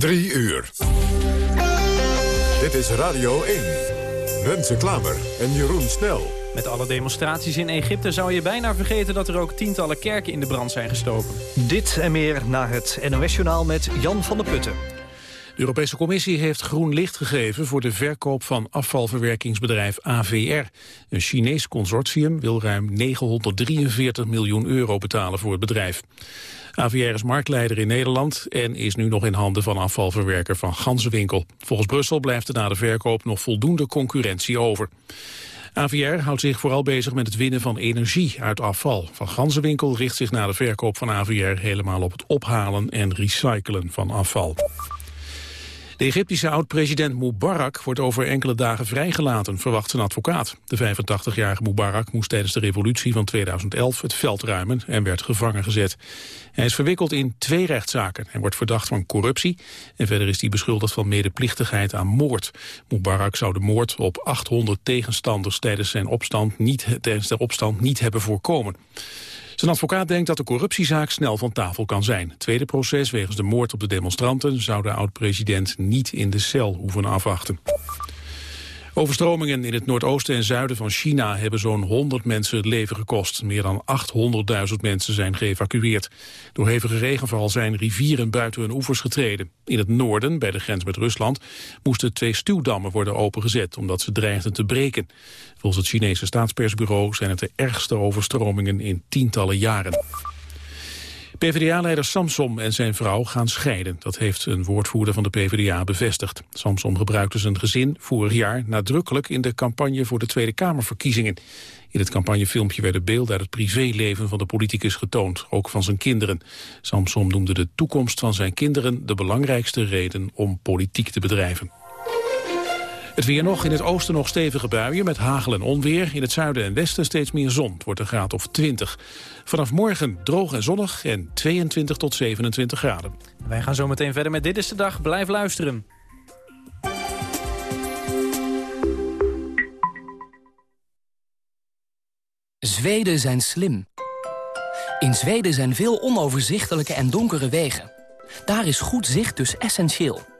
Drie uur. Dit is Radio 1. Renze Klamer en Jeroen Snel. Met alle demonstraties in Egypte zou je bijna vergeten... dat er ook tientallen kerken in de brand zijn gestoken. Dit en meer na het NOS-journaal met Jan van der Putten. De Europese Commissie heeft groen licht gegeven voor de verkoop van afvalverwerkingsbedrijf AVR. Een Chinees consortium wil ruim 943 miljoen euro betalen voor het bedrijf. AVR is marktleider in Nederland en is nu nog in handen van afvalverwerker van Ganzenwinkel. Volgens Brussel blijft er na de verkoop nog voldoende concurrentie over. AVR houdt zich vooral bezig met het winnen van energie uit afval. Van Ganzenwinkel richt zich na de verkoop van AVR helemaal op het ophalen en recyclen van afval. De Egyptische oud-president Mubarak wordt over enkele dagen vrijgelaten, verwacht zijn advocaat. De 85-jarige Mubarak moest tijdens de revolutie van 2011 het veld ruimen en werd gevangen gezet. Hij is verwikkeld in twee rechtszaken. Hij wordt verdacht van corruptie en verder is hij beschuldigd van medeplichtigheid aan moord. Mubarak zou de moord op 800 tegenstanders tijdens, zijn opstand niet, tijdens de opstand niet hebben voorkomen. Zijn advocaat denkt dat de corruptiezaak snel van tafel kan zijn. tweede proces wegens de moord op de demonstranten zou de oud-president niet in de cel hoeven afwachten. Overstromingen in het noordoosten en zuiden van China hebben zo'n 100 mensen het leven gekost. Meer dan 800.000 mensen zijn geëvacueerd. Door hevige regenval zijn rivieren buiten hun oevers getreden. In het noorden, bij de grens met Rusland, moesten twee stuwdammen worden opengezet omdat ze dreigden te breken. Volgens het Chinese staatspersbureau zijn het de ergste overstromingen in tientallen jaren. PvdA-leider Samsom en zijn vrouw gaan scheiden. Dat heeft een woordvoerder van de PvdA bevestigd. Samsom gebruikte zijn gezin vorig jaar nadrukkelijk in de campagne voor de Tweede Kamerverkiezingen. In het campagnefilmpje werden beelden uit het privéleven van de politicus getoond, ook van zijn kinderen. Samsom noemde de toekomst van zijn kinderen de belangrijkste reden om politiek te bedrijven. Het weer nog, in het oosten nog stevige buien met hagel en onweer. In het zuiden en westen steeds meer zon. Het wordt een graad of 20. Vanaf morgen droog en zonnig en 22 tot 27 graden. Wij gaan zo meteen verder met Dit is de Dag. Blijf luisteren. Zweden zijn slim. In Zweden zijn veel onoverzichtelijke en donkere wegen. Daar is goed zicht dus essentieel.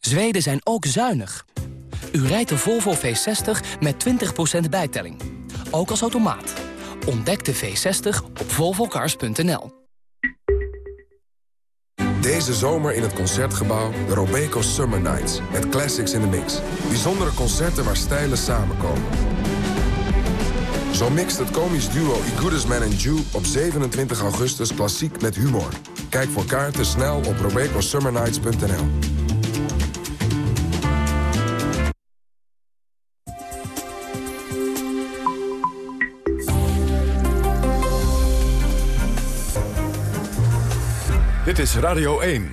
Zweden zijn ook zuinig. U rijdt de Volvo V60 met 20% bijtelling. Ook als automaat. Ontdek de V60 op volvocars.nl. Deze zomer in het Concertgebouw de Robeco Summer Nights. Met classics in the mix. Bijzondere concerten waar stijlen samenkomen. Zo mixt het komisch duo I Goodest Man and Jew op 27 augustus klassiek met humor. Kijk voor kaarten snel op robecosummernights.nl. is Radio 1.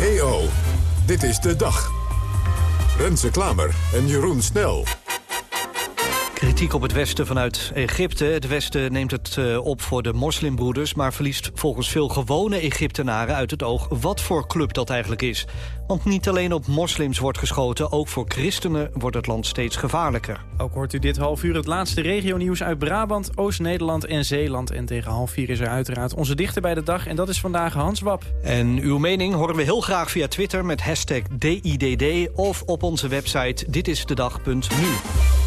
EO, dit is de dag. Renze Klamer en Jeroen Snel. Kritiek op het Westen vanuit Egypte. Het Westen neemt het uh, op voor de moslimbroeders... maar verliest volgens veel gewone Egyptenaren uit het oog... wat voor club dat eigenlijk is. Want niet alleen op moslims wordt geschoten... ook voor christenen wordt het land steeds gevaarlijker. Ook hoort u dit half uur het laatste regionieuws uit Brabant, Oost-Nederland en Zeeland. En tegen half vier is er uiteraard onze dichter bij de dag. En dat is vandaag Hans Wap. En uw mening horen we heel graag via Twitter met hashtag DIDD... of op onze website ditisdedag.nu.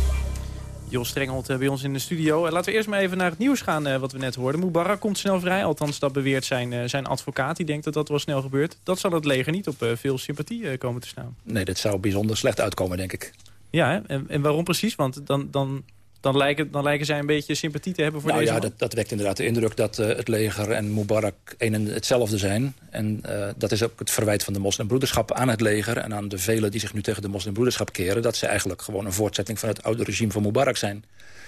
Jos Strengelt bij ons in de studio. Laten we eerst maar even naar het nieuws gaan wat we net hoorden. Mubarak komt snel vrij, althans dat beweert zijn, zijn advocaat. Die denkt dat dat wel snel gebeurt. Dat zal het leger niet op veel sympathie komen te staan. Nee, dat zou bijzonder slecht uitkomen, denk ik. Ja? En, en waarom precies? Want dan, dan dan lijken, dan lijken zij een beetje sympathie te hebben voor nou, deze ja, dat, dat, wekt inderdaad de indruk dat uh, het leger en Mubarak een en hetzelfde zijn. En uh, dat is ook het verwijt van de moslimbroederschap aan het leger... en aan de velen die zich nu tegen de moslimbroederschap keren... dat ze eigenlijk gewoon een voortzetting van het oude regime van Mubarak zijn.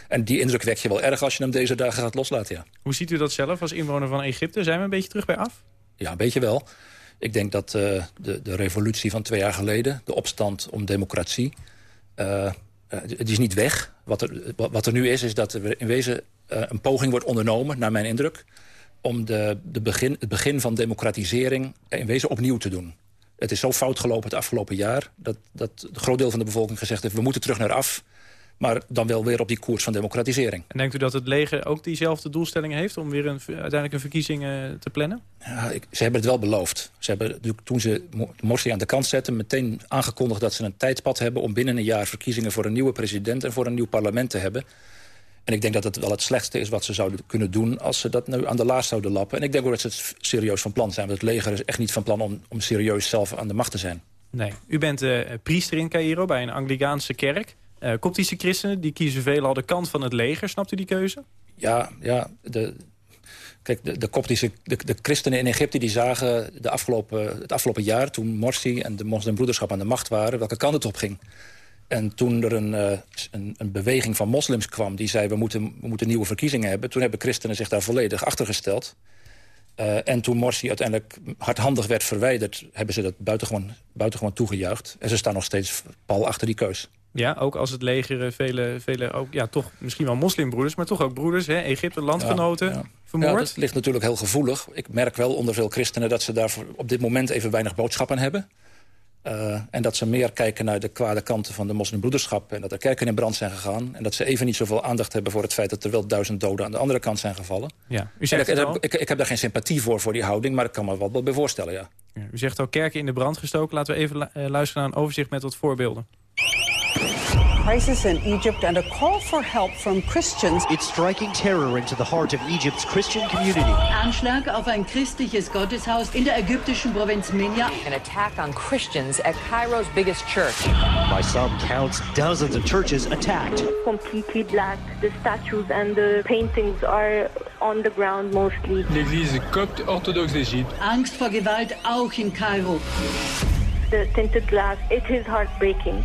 En die indruk wek je wel erg als je hem deze dagen gaat loslaten, ja. Hoe ziet u dat zelf als inwoner van Egypte? Zijn we een beetje terug bij af? Ja, een beetje wel. Ik denk dat uh, de, de revolutie van twee jaar geleden... de opstand om democratie... Uh, die is niet weg. Wat er, wat er nu is, is dat er in wezen uh, een poging wordt ondernomen, naar mijn indruk... om de, de begin, het begin van democratisering in wezen opnieuw te doen. Het is zo fout gelopen het afgelopen jaar... dat, dat een groot deel van de bevolking gezegd heeft... we moeten terug naar af. Maar dan wel weer op die koers van democratisering. En denkt u dat het leger ook diezelfde doelstelling heeft... om weer een, uiteindelijk een verkiezing uh, te plannen? Ja, ik, ze hebben het wel beloofd. Ze hebben, toen ze Morsi aan de kant zetten... meteen aangekondigd dat ze een tijdpad hebben... om binnen een jaar verkiezingen voor een nieuwe president... en voor een nieuw parlement te hebben. En ik denk dat het wel het slechtste is wat ze zouden kunnen doen... als ze dat nu aan de laars zouden lappen. En ik denk ook dat ze het serieus van plan zijn. Want het leger is echt niet van plan om, om serieus zelf aan de macht te zijn. Nee. U bent uh, priester in Cairo bij een Anglicaanse kerk. Uh, Koptische christenen die kiezen veelal de kant van het leger. Snapt u die keuze? Ja, ja de, kijk, de, de Koptische de, de, christenen in Egypte die zagen de afgelopen, het afgelopen jaar... toen Morsi en de moslimbroederschap aan de macht waren... welke kant het op ging. En toen er een, uh, een, een, beweging van moslims kwam... die zei, we moeten, we moeten nieuwe verkiezingen hebben... toen hebben christenen zich daar volledig achter gesteld. Uh, en toen Morsi uiteindelijk hardhandig werd verwijderd... hebben ze dat buitengewoon, buitengewoon toegejuicht. En ze staan nog steeds pal achter die keus. Ja, ook als het leger eh, vele, vele ook, ja, toch misschien wel moslimbroeders... maar toch ook broeders, hè, Egypte, landgenoten, ja, ja. vermoord. Ja, dat ligt natuurlijk heel gevoelig. Ik merk wel onder veel christenen dat ze daar op dit moment even weinig boodschappen hebben. Uh, en dat ze meer kijken naar de kwade kanten van de moslimbroederschap... en dat er kerken in brand zijn gegaan. En dat ze even niet zoveel aandacht hebben voor het feit... dat er wel duizend doden aan de andere kant zijn gevallen. Ja, u zegt ik, ik, ik, heb daar geen sympathie voor, voor die houding... maar ik kan me wel bij voorstellen, ja. ja. U zegt ook kerken in de brand gestoken. Laten we even luisteren naar een overzicht met wat voorbeelden crisis in Egypt and a call for help from Christians. It's striking terror into the heart of Egypt's Christian community. Anschlag auf ein christliches Gotteshaus in der ägyptischen Provinz Minya. An attack on Christians at Cairo's biggest church. By some counts, dozens of churches attacked. Completely black. The statues and the paintings are on the ground mostly. L'église copte orthodoxe d'Égypte. Angst vor Gewalt auch in Kairo. The tinted glass, it is heartbreaking.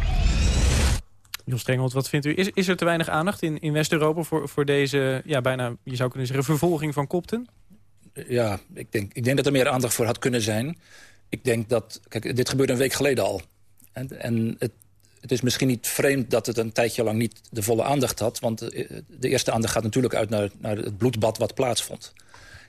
Jos Strengelt, wat vindt u? Is, is er te weinig aandacht in, in West-Europa voor, voor deze, ja, bijna, je zou kunnen zeggen, vervolging van kopten? Ja, ik denk, ik denk dat er meer aandacht voor had kunnen zijn. Ik denk dat, kijk, dit gebeurde een week geleden al. En, en het, het is misschien niet vreemd dat het een tijdje lang niet de volle aandacht had. Want de eerste aandacht gaat natuurlijk uit naar, naar het bloedbad wat plaatsvond.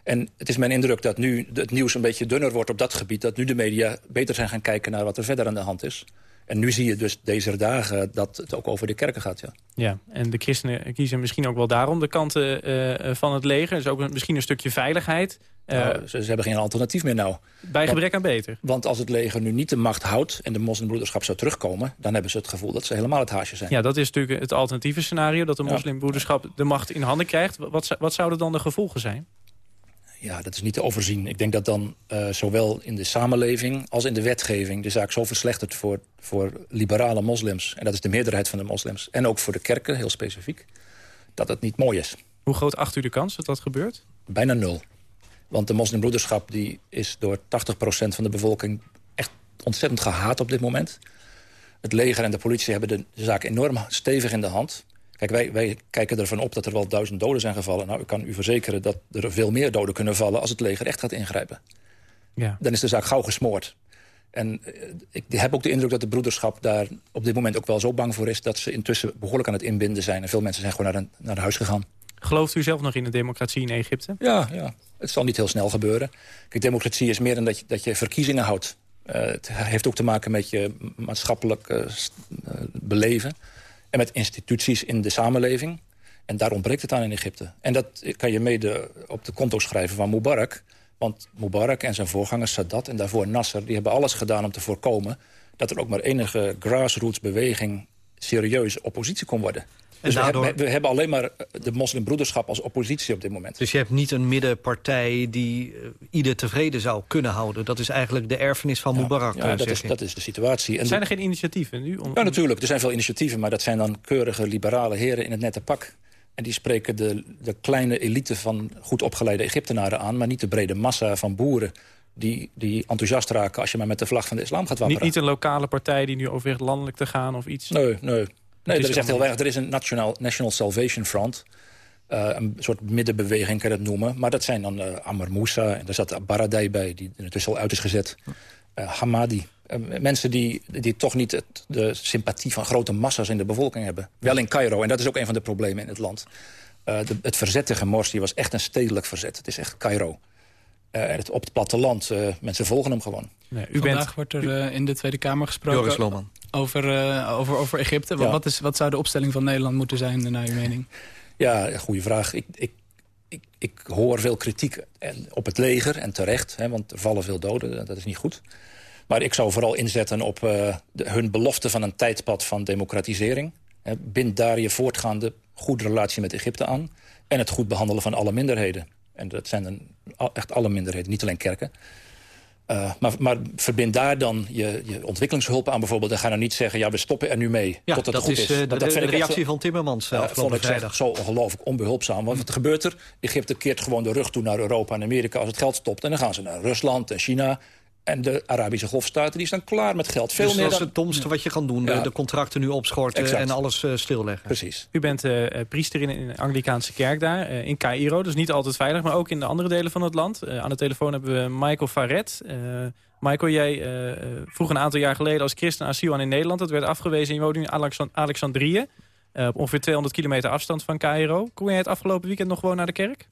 En het is mijn indruk dat nu het nieuws een beetje dunner wordt op dat gebied. Dat nu de media beter zijn gaan kijken naar wat er verder aan de hand is. En nu zie je dus deze dagen dat het ook over de kerken gaat, ja. Ja, en de christenen kiezen misschien ook wel daarom de kanten uh, van het leger. Dus ook misschien een stukje veiligheid. Uh, nou, ze, ze, hebben geen alternatief meer nou. Bij gebrek aan beter. Want als het leger nu niet de macht houdt en de moslimbroederschap zou terugkomen... dan hebben ze het gevoel dat ze helemaal het haasje zijn. Ja, dat is natuurlijk het alternatieve scenario... dat de moslimbroederschap de macht in handen krijgt. Wat, wat zouden dan de gevolgen zijn? Ja, dat is niet te overzien. Ik denk dat dan uh, zowel in de samenleving als in de wetgeving... de zaak zo verslechtert voor, voor liberale moslims... en dat is de meerderheid van de moslims... en ook voor de kerken, heel specifiek, dat het niet mooi is. Hoe groot acht u de kans dat dat gebeurt? Bijna nul. Want de moslimbroederschap die is door 80% van de bevolking... echt ontzettend gehaat op dit moment. Het leger en de politie hebben de zaak enorm stevig in de hand... Kijk, wij, wij kijken ervan op dat er wel duizend doden zijn gevallen. Nou, ik kan u verzekeren dat er veel meer doden kunnen vallen... als het leger echt gaat ingrijpen. Ja. Dan is de zaak gauw gesmoord. En eh, ik heb ook de indruk dat de broederschap daar op dit moment ook wel zo bang voor is... dat ze intussen behoorlijk aan het inbinden zijn. En veel mensen zijn gewoon naar, een, naar huis gegaan. Gelooft u zelf nog in de democratie in Egypte? Ja, ja, het zal niet heel snel gebeuren. Kijk, democratie is meer dan dat je, dat je verkiezingen houdt. Uh, het heeft ook te maken met je maatschappelijk uh, beleven en met instituties in de samenleving. En daar ontbreekt het aan in Egypte. En dat kan je mede op de konto schrijven van Mubarak. Want Mubarak en zijn voorganger Sadat en daarvoor Nasser... die hebben alles gedaan om te voorkomen dat er ook maar enige grassroots beweging serieuze oppositie kon worden. Dus daardoor- we, hebben, we hebben alleen maar eh, de moslimbroederschap als oppositie op dit moment. Dus je hebt niet een middenpartij die eh, ieder tevreden zou kunnen houden. Dat is eigenlijk de erfenis van Mubarak, Ja, eh, dat is, dat is de situatie. En Zijn er geen initiatieven nu? Om, Ja, natuurlijk. Er zijn veel initiatieven, maar dat zijn dan keurige liberale heren in het nette pak. En die spreken de, de kleine elite van goed opgeleide Egyptenaren aan... maar niet de brede massa van boeren die, die enthousiast raken... als je maar met de vlag van de islam gaat niet, wapperen. niet een lokale partij die nu overweegt landelijk te gaan of iets? Nee, nee. Nee, er is echt heel weinig. Er is een National, National Salvation Front. eh, een soort middenbeweging kan je dat noemen. Maar dat zijn dan eh Ammar Moussa. En daar zat Baradei bij, die er intussen al uit is gezet. Eh, Hamadi. Mensen die, die toch niet het, de sympathie van grote massa's in de bevolking hebben. Wel in Cairo. En dat is ook een van de problemen in het land. De- het verzet tegen Morsi was echt een stedelijk verzet. Het is echt Cairo. Eh, het, op het platteland, eh, mensen volgen hem gewoon. Nee, u Vandaag bent, wordt er eh, in de Tweede Kamer gesproken over, over, over Egypte. Ja. Wat, is, wat zou de opstelling van Nederland moeten zijn, naar uw mening? Ja, goede vraag. Ik, ik, ik, ik hoor veel kritiek en, op het leger, en terecht. Hè, want er vallen veel doden, dat is niet goed. Maar ik zou vooral inzetten op eh, de, hun belofte van een tijdpad van democratisering. Hè, bind daar je voortgaande goede relatie met Egypte aan. En het goed behandelen van alle minderheden. En dat zijn dan echt alle minderheden, niet alleen kerken. Eh, maar, maar verbind daar dan je, je ontwikkelingshulp aan bijvoorbeeld. En ga nou niet zeggen, ja, we stoppen er nu mee Ja, tot het dat goed is eh, de, dat de vind ik echt reactie van Timmermans afgelopen vond ik echt vrijdag. zo ongelooflijk onbehulpzaam. Want wat gebeurt er? Egypte keert gewoon de rug toe naar Europa en Amerika als het geld stopt. En dan gaan ze naar Rusland en China. En de Arabische golfstaten die staan klaar met geld. Veel dus meer dat is dan... het domste wat je kan doen. Ja. De, de contracten nu opschorten Exact. en alles eh, stilleggen. Precies. u bent eh, eh, priester in een Anglikaanse kerk daar, in Cairo. Dus niet altijd veilig, maar ook in de andere delen van het land. Aan de telefoon hebben we Michael Faret. Eh, Michael, jij vroeg een aantal jaar geleden als christen asiel aan in Nederland. Dat werd afgewezen en je woont nu in Alexand- Alexandrië. eh, op ongeveer 200 kilometer afstand van Cairo. Kon jij het afgelopen weekend nog gewoon naar de kerk?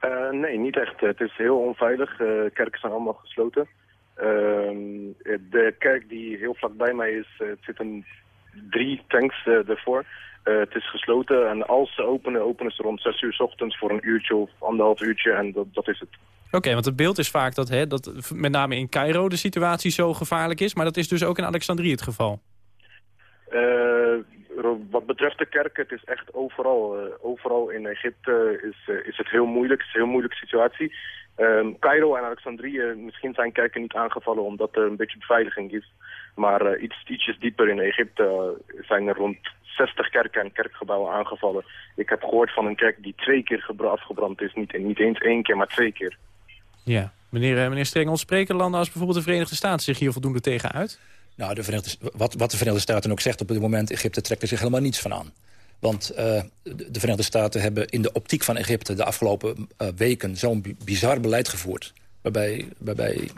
Eh, nee, niet echt. Het is heel onveilig. Eh, kerken zijn allemaal gesloten. Ehm, de kerk die heel vlakbij mij is, eh, het zitten drie tanks ervoor. Het is gesloten en als ze openen, openen ze rond zes uur 's ochtends voor een uurtje of anderhalf uurtje en dat, dat is het. Oké, want het beeld is vaak dat, hè, dat met name in Cairo de situatie zo gevaarlijk is. Maar dat is dus ook in Alexandrië het geval. Wat betreft de kerken, het is echt overal. eh, overal in Egypte is, eh, is het heel moeilijk. Het is een heel moeilijke situatie. Ehm Cairo en Alexandrië, misschien zijn kerken niet aangevallen omdat er een beetje beveiliging is. Maar eh, iets, ietsjes dieper in Egypte zijn er rond 60 kerken en kerkgebouwen aangevallen. Ik heb gehoord van een kerk die twee keer gebra- afgebrand is. Niet, niet eens één keer, maar twee keer. Ja. Meneer, meneer Strengel, spreken landen als bijvoorbeeld de Verenigde Staten zich hier voldoende tegen uit? Nou, de Verenigde, wat, wat de Verenigde Staten ook zegt op dit moment... Egypte trekt er zich helemaal niets van aan. Want eh, de de Verenigde Staten hebben in de optiek van Egypte... de afgelopen eh, weken zo'n bi- bizar beleid gevoerd... waarbij, waarbij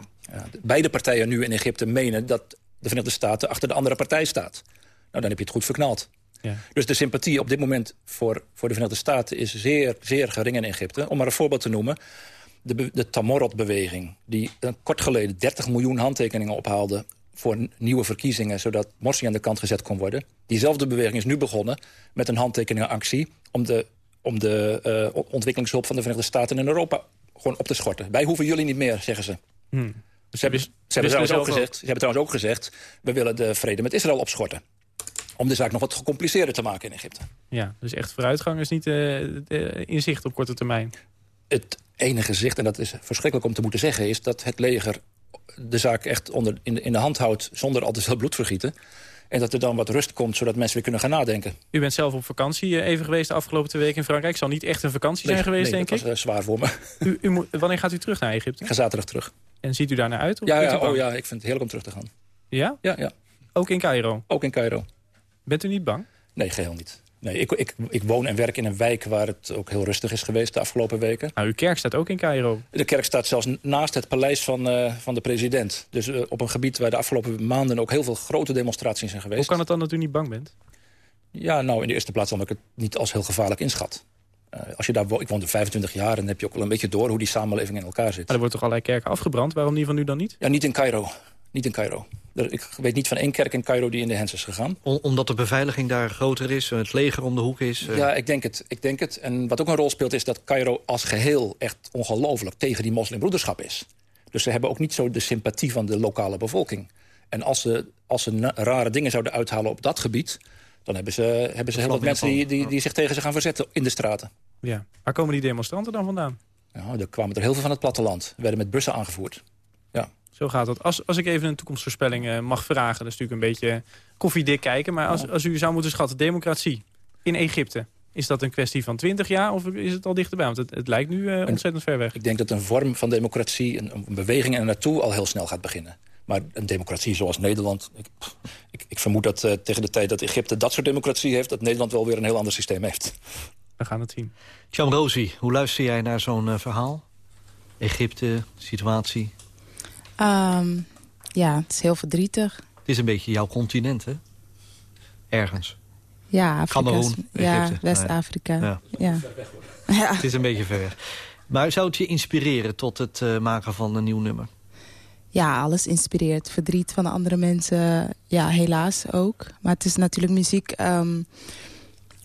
beide partijen nu in Egypte menen... dat de Verenigde Staten achter de andere partij staat. Nou, dan heb je het goed verknald. Ja. Dus de sympathie op dit moment voor, voor de Verenigde Staten... is zeer, zeer gering in Egypte. Om maar een voorbeeld te noemen... De, de Tamorot-beweging, die een kort geleden 30 miljoen handtekeningen ophaalde voor nieuwe verkiezingen, zodat Morsi aan de kant gezet kon worden. Diezelfde beweging is nu begonnen met een handtekeningenactie... om de, om de eh, ontwikkelingshulp van de Verenigde Staten in Europa gewoon op te schorten. Wij hoeven jullie niet meer, zeggen ze. Hmm. Ze hebben, ze, hebben trouwens ook gezegd, ze hebben trouwens ook gezegd... we willen de vrede met Israël opschorten. Om de zaak nog wat gecompliceerder te maken in Egypte. Ja, dus echt vooruitgang is niet eh, in zicht op korte termijn. het enige zicht, en dat is verschrikkelijk om te moeten zeggen... is dat het leger de zaak echt onder, in, de, in de hand houdt zonder al te veel bloed vergieten. En dat er dan wat rust komt, zodat mensen weer kunnen gaan nadenken. U bent zelf op vakantie eh, even geweest de afgelopen twee weken in Frankrijk. Zal niet echt een vakantie zijn geweest, nee, denk dat ik. was eh, zwaar voor me. U, u moet, wanneer gaat u terug naar Egypte? Ik ga zaterdag terug. En ziet u daar naar uit? Of Ja, oh ja, ik vind het heerlijk om terug te gaan. Ja? Ja, ja. Ook in Cairo? Ook in Cairo. Bent u niet bang? Nee, geheel niet. Nee, ik, ik, ik woon en werk in een wijk waar het ook heel rustig is geweest de afgelopen weken. Nou, uw kerk staat ook in Cairo. De kerk staat zelfs naast het paleis van, eh, van de president. Dus eh, op een gebied waar de afgelopen maanden ook heel veel grote demonstraties zijn geweest. Hoe kan het dan dat u niet bang bent? Ja, nou, in de eerste plaats omdat ik het niet als heel gevaarlijk inschat. Eh, als je daar wo ik woon er 25 jaar en dan heb je ook wel een beetje door hoe die samenleving in elkaar zit. Maar er wordt toch allerlei kerken afgebrand? Waarom die van u dan niet? Ja, niet in Cairo. Niet in Cairo. Ik weet niet van één kerk in Cairo die in de hens is gegaan. Om- omdat de beveiliging daar groter is, het leger om de hoek is. eh. Ja, ik denk, het, ik denk het. En wat ook een rol speelt is dat Cairo als geheel echt ongelooflijk tegen die moslimbroederschap is. Dus ze hebben ook niet zo de sympathie van de lokale bevolking. En als ze, als ze rare dingen zouden uithalen op dat gebied... dan hebben ze, hebben ze heel wat mensen die, die, die zich tegen ze gaan verzetten in de straten. Ja. Waar komen die demonstranten dan vandaan? Nou, er kwamen er heel veel van het platteland. werden met bussen aangevoerd. Zo gaat het. Als, als ik even een toekomstvoorspelling eh, mag vragen... dat is natuurlijk een beetje koffiedik kijken... maar als, als u zou moeten schatten, democratie in Egypte... is dat een kwestie van 20 jaar of is het al dichterbij? Want het, het lijkt nu eh, ontzettend ver weg. Ik denk dat een vorm van democratie, een, een beweging er naartoe... al heel snel gaat beginnen. Maar een democratie zoals Nederland... Ik, ik, ik vermoed dat eh, tegen de tijd dat Egypte dat soort democratie heeft... dat Nederland wel weer een heel ander systeem heeft. We gaan het zien. Chamrosi, hoe luister jij naar zo'n verhaal? Egypte, situatie. Ehm, ja, het is heel verdrietig. Het is een beetje jouw continent, hè? Ergens. Ja, Afrika. is- Cameroen, Ja, Egypte. West-Afrika. Ja. Ja. Ja. Het is een beetje ver weg. Maar zou het je inspireren tot het eh, maken van een nieuw nummer? ja, alles inspireert. Verdriet van andere mensen, ja, helaas ook. Maar het is natuurlijk muziek... ehm,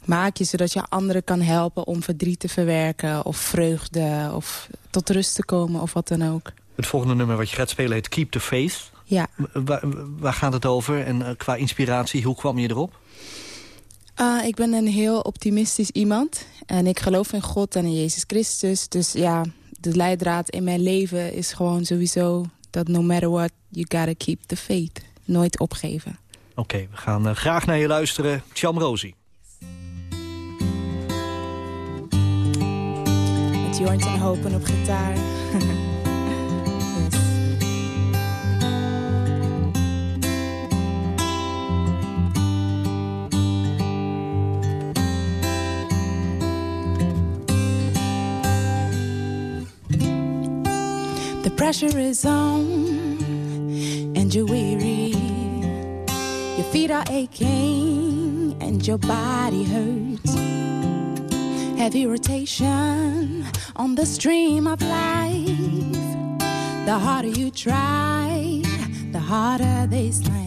maak je zodat je anderen kan helpen om verdriet te verwerken... of vreugde, of tot rust te komen, of wat dan ook. Het volgende nummer wat je gaat spelen heet Keep the Faith. Ja. Waar, waar gaat het over? En eh, qua inspiratie, hoe kwam je erop? Uh, ik ben een heel optimistisch iemand. En ik geloof in God en in Jezus Christus. Dus ja, de leidraad in mijn leven is gewoon sowieso... dat no matter what, you gotta keep the faith. Nooit opgeven. Oké, we gaan eh, graag naar je luisteren. Chamrosi. Met Jornt en Hopen op gitaar. pressure is on and you're weary. Your feet are aching and your body hurts. Heavy rotation on the stream of life. The harder you try, the harder they slam.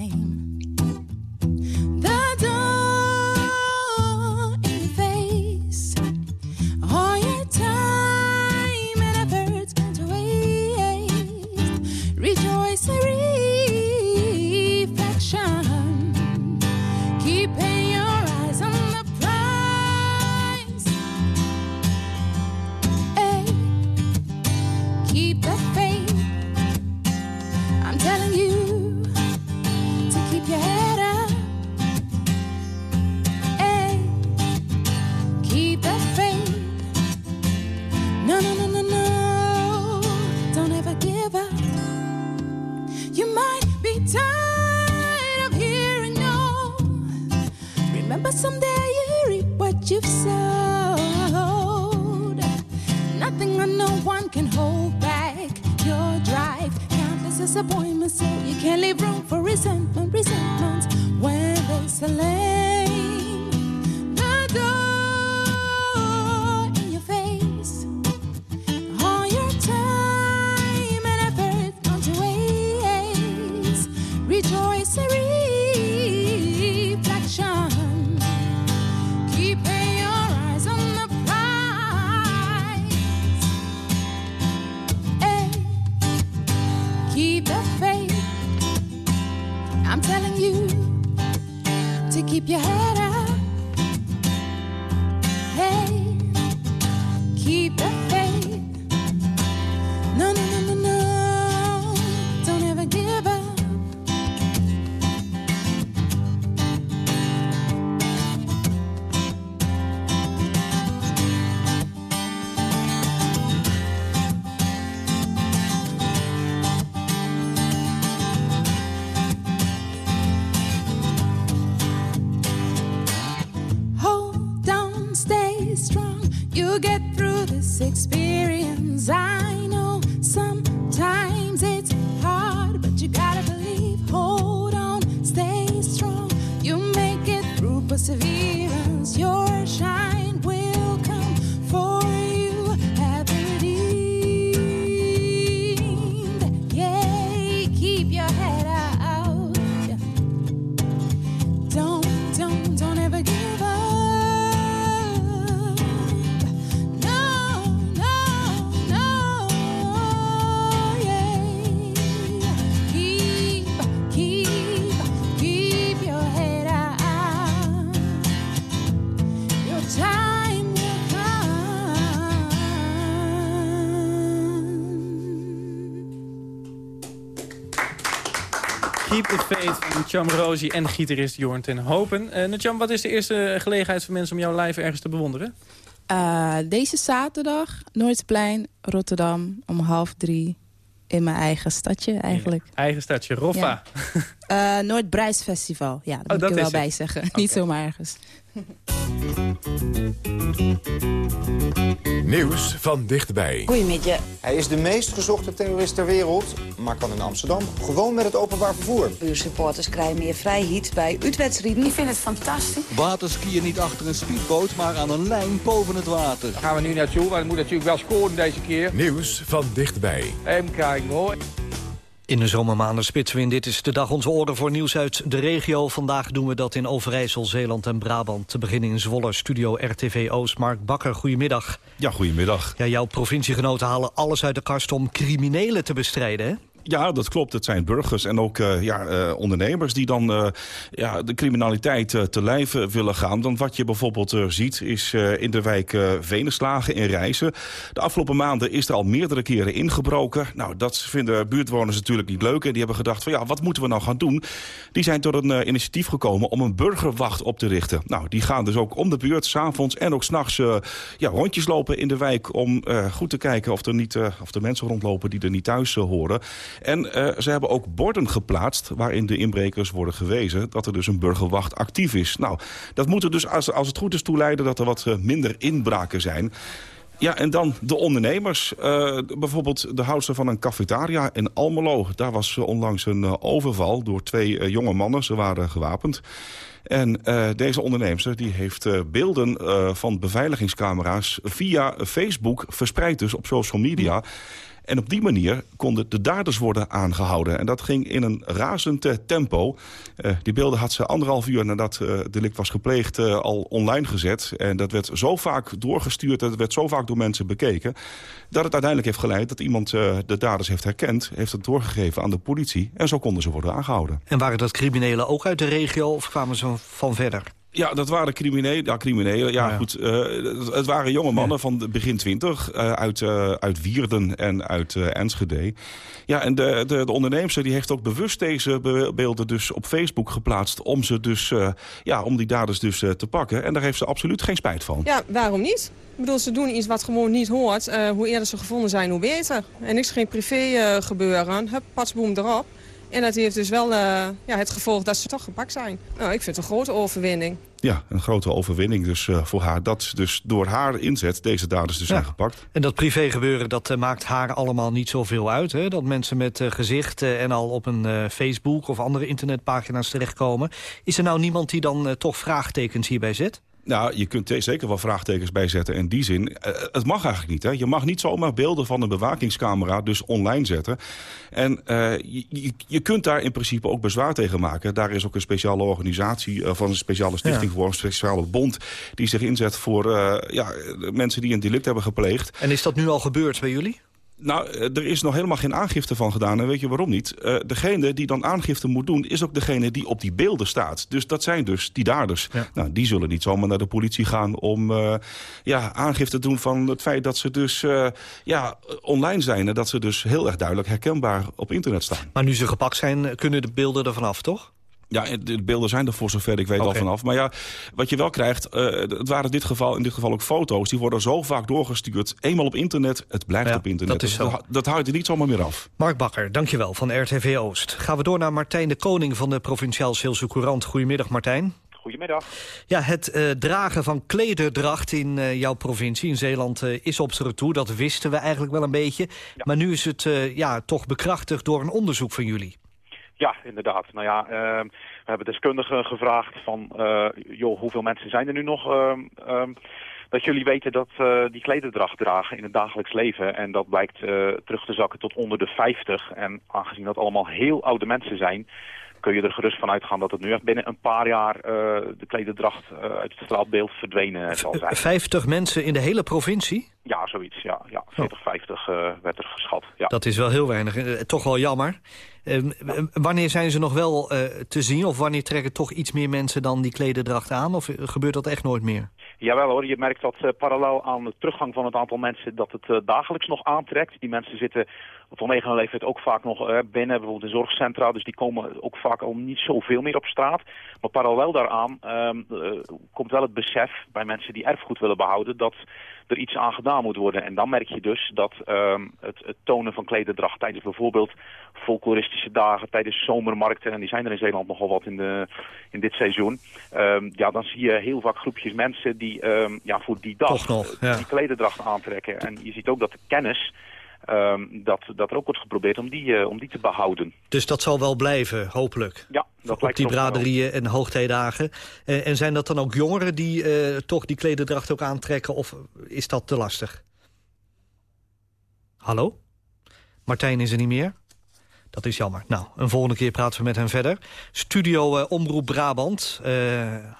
Cham Rosi en gitarist Jorn ten Hopen. Uh, Natjam, wat is de eerste gelegenheid voor mensen om jouw live ergens te bewonderen? Uh, deze zaterdag, Noordplein, Rotterdam, om half drie. In mijn eigen stadje eigenlijk. Ja, eigen stadje, Roffa. Ja. Uh, Noordbruisfestival, ja, daar oh, moet ik er wel bij zeggen. Okay. Niet zomaar ergens. Nieuws van dichtbij. Goedemiddag. Hij is de meest gezochte terrorist ter wereld, maar kan in Amsterdam gewoon met het openbaar vervoer. Buursupporters krijgen meer vrijheid bij uitwedstrijden. Ik vind het fantastisch. Waterskiën niet achter een speedboot, maar aan een lijn boven het water. Daar gaan we nu naartoe, want het moet natuurlijk wel scoren deze keer. Nieuws van dichtbij. Kijken hoor. In de zomermaanden spitsen we in Dit is de Dag onze oren voor nieuws uit de regio. Vandaag doen we dat in Overijssel, Zeeland en Brabant. Te beginnen in Zwolle, studio RTV Oost. Mark Bakker, goedemiddag. Ja, goedemiddag. Ja, jouw provinciegenoten halen alles uit de kast om criminelen te bestrijden, hè? Ja, dat klopt. Het zijn burgers en ook uh, ja, uh, ondernemers die dan uh, ja, de criminaliteit te lijf willen gaan. Dan wat je bijvoorbeeld ziet is in de wijk Veneslagen in Rijssen. De afgelopen maanden is er al meerdere keren ingebroken. Nou, dat vinden buurtwoners natuurlijk niet leuk. En die hebben gedacht van ja, wat moeten we nou gaan doen? Die zijn tot een initiatief gekomen om een burgerwacht op te richten. Nou, die gaan dus ook om de buurt, s'avonds en ook s'nachts ja, rondjes lopen in de wijk... om goed te kijken of er, niet, of er mensen rondlopen die er niet thuis horen. En uh, ze hebben ook borden geplaatst waarin de inbrekers worden gewezen... dat er dus een burgerwacht actief is. Nou, dat moet er dus als, als het goed is toeleiden dat er wat uh, minder inbraken zijn... Ja, en dan de ondernemers. Uh, bijvoorbeeld de houdster van een cafetaria in Almelo. Daar was onlangs een overval door twee jonge mannen. Ze waren gewapend. En deze onderneemster die heeft beelden van beveiligingscamera's via Facebook verspreid dus op social media... En op die manier konden de daders worden aangehouden. En dat ging in een razend uh, tempo. Uh, die beelden had ze anderhalf uur nadat uh, het delict was gepleegd al online gezet. En dat werd zo vaak doorgestuurd, dat werd zo vaak door mensen bekeken... dat het uiteindelijk heeft geleid dat iemand de daders heeft herkend... heeft het doorgegeven aan de politie en zo konden ze worden aangehouden. En waren dat criminelen ook uit de regio of kwamen ze van verder? Ja, dat waren criminelen. Ja, criminelen. Ja, ja. goed. Uh, het waren jonge mannen ja. van begin twintig uh, uit, uh, uit Wierden en uit Enschede. Ja, en de, de, de onderneemster die heeft ook bewust deze beelden dus op Facebook geplaatst... om ze dus, ja, om die daders dus te pakken. En daar heeft ze absoluut geen spijt van. Ja, waarom niet? Ik bedoel, ze doen iets wat gewoon niet hoort. hoe eerder ze gevonden zijn, hoe beter. En niks geen privé gebeuren. Hup, patsboom erop. En dat heeft dus wel uh, ja, het gevolg dat ze toch gepakt zijn. Nou, ik vind het een grote overwinning. Ja, een grote overwinning dus uh, voor haar. Dat dus door haar inzet deze daders dus ja. zijn gepakt. En dat privégebeuren, dat uh, maakt haar allemaal niet zoveel uit. Hè? Dat mensen met gezicht en al op een Facebook of andere internetpagina's terechtkomen. Is er nou niemand die dan toch vraagtekens hierbij zet? Nou, je kunt zeker wel vraagtekens bijzetten. In die zin, uh, het mag eigenlijk niet. Hè? Je mag niet zomaar beelden van een bewakingscamera dus online zetten. En uh, je, je kunt daar in principe ook bezwaar tegen maken. Daar is ook een speciale organisatie uh, van een speciale stichting ja. voor, een speciale bond... die zich inzet voor ja, mensen die een delict hebben gepleegd. En is dat nu al gebeurd bij jullie? Nou, er is nog helemaal geen aangifte van gedaan. En weet je waarom niet? Uh, degene die dan aangifte moet doen... is ook degene die op die beelden staat. Dus dat zijn dus die daders. Ja. Nou, die zullen niet zomaar naar de politie gaan... om uh, ja, aangifte te doen van het feit dat ze dus uh, ja, online zijn... en dat ze dus heel erg duidelijk herkenbaar op internet staan. Maar nu ze gepakt zijn, kunnen de beelden er vanaf, toch? Ja, de beelden zijn er voor zover ik weet okay. al vanaf. Maar ja, wat je wel krijgt, uh, het waren in dit, geval, in dit geval ook foto's... die worden zo vaak doorgestuurd. Eenmaal op internet, het blijft ja, op internet. Dat, is zo. dat, dat houdt er niet zomaar meer af. Mark Bakker, dankjewel van RTV Oost. Gaan we door naar Martijn de Koning van de Provinciaal Zeelse Courant. Goedemiddag Martijn. Goedemiddag. Ja, het uh, dragen van klederdracht in uh, jouw provincie, in Zeeland, uh, is op z'n retour. Dat wisten we eigenlijk wel een beetje. Ja. Maar nu is het ja, toch bekrachtigd door een onderzoek van jullie. Ja, inderdaad. Nou ja, uh, we hebben deskundigen gevraagd van, uh, joh, hoeveel mensen zijn er nu nog... Uh, dat jullie weten dat uh, die klederdracht dragen in het dagelijks leven. En dat blijkt uh, terug te zakken tot onder de 50. En aangezien dat allemaal heel oude mensen zijn... kun je er gerust van uitgaan dat het nu echt binnen een paar jaar... Uh, de klederdracht uit het straatbeeld verdwenen zal zijn. 50 mensen in de hele provincie? Ja, zoiets. Ja, ja 40, 50 eh, werd er geschat. Ja. Dat is wel heel weinig. Eh, toch wel jammer. Eh, wanneer zijn ze nog wel te zien? Of wanneer trekken toch iets meer mensen dan die klederdracht aan? Of gebeurt dat echt nooit meer? Jawel hoor, je merkt dat parallel aan de teruggang van het aantal mensen... dat het dagelijks nog aantrekt. Die mensen zitten vanwege hun leeftijd ook vaak nog binnen, bijvoorbeeld in zorgcentra. Dus die komen ook vaak al niet zoveel meer op straat. Maar parallel daaraan ehm, komt wel het besef bij mensen die erfgoed willen behouden... dat er iets aan gedaan moet worden. En dan merk je dus dat ehm, het, het, tonen van klederdracht tijdens bijvoorbeeld folkloristische dagen, tijdens zomermarkten, en die zijn er in Zeeland nogal wat in, de, in dit seizoen. Ehm, ja, dan zie je heel vaak groepjes mensen die ehm, ja, voor die dag nog, ja. die klederdracht aantrekken. En je ziet ook dat de kennis Ehm, dat, dat er ook wordt geprobeerd om die, uh, om die te behouden. Dus dat zal wel blijven, hopelijk? Ja, dat Op die braderieën en hoogtijdagen. Uh, en zijn dat dan ook jongeren die uh, toch die klederdracht ook aantrekken... of is dat te lastig? Hallo? Martijn is er niet meer? Dat is jammer. Nou, een volgende keer praten we met hem verder. Studio Omroep Brabant.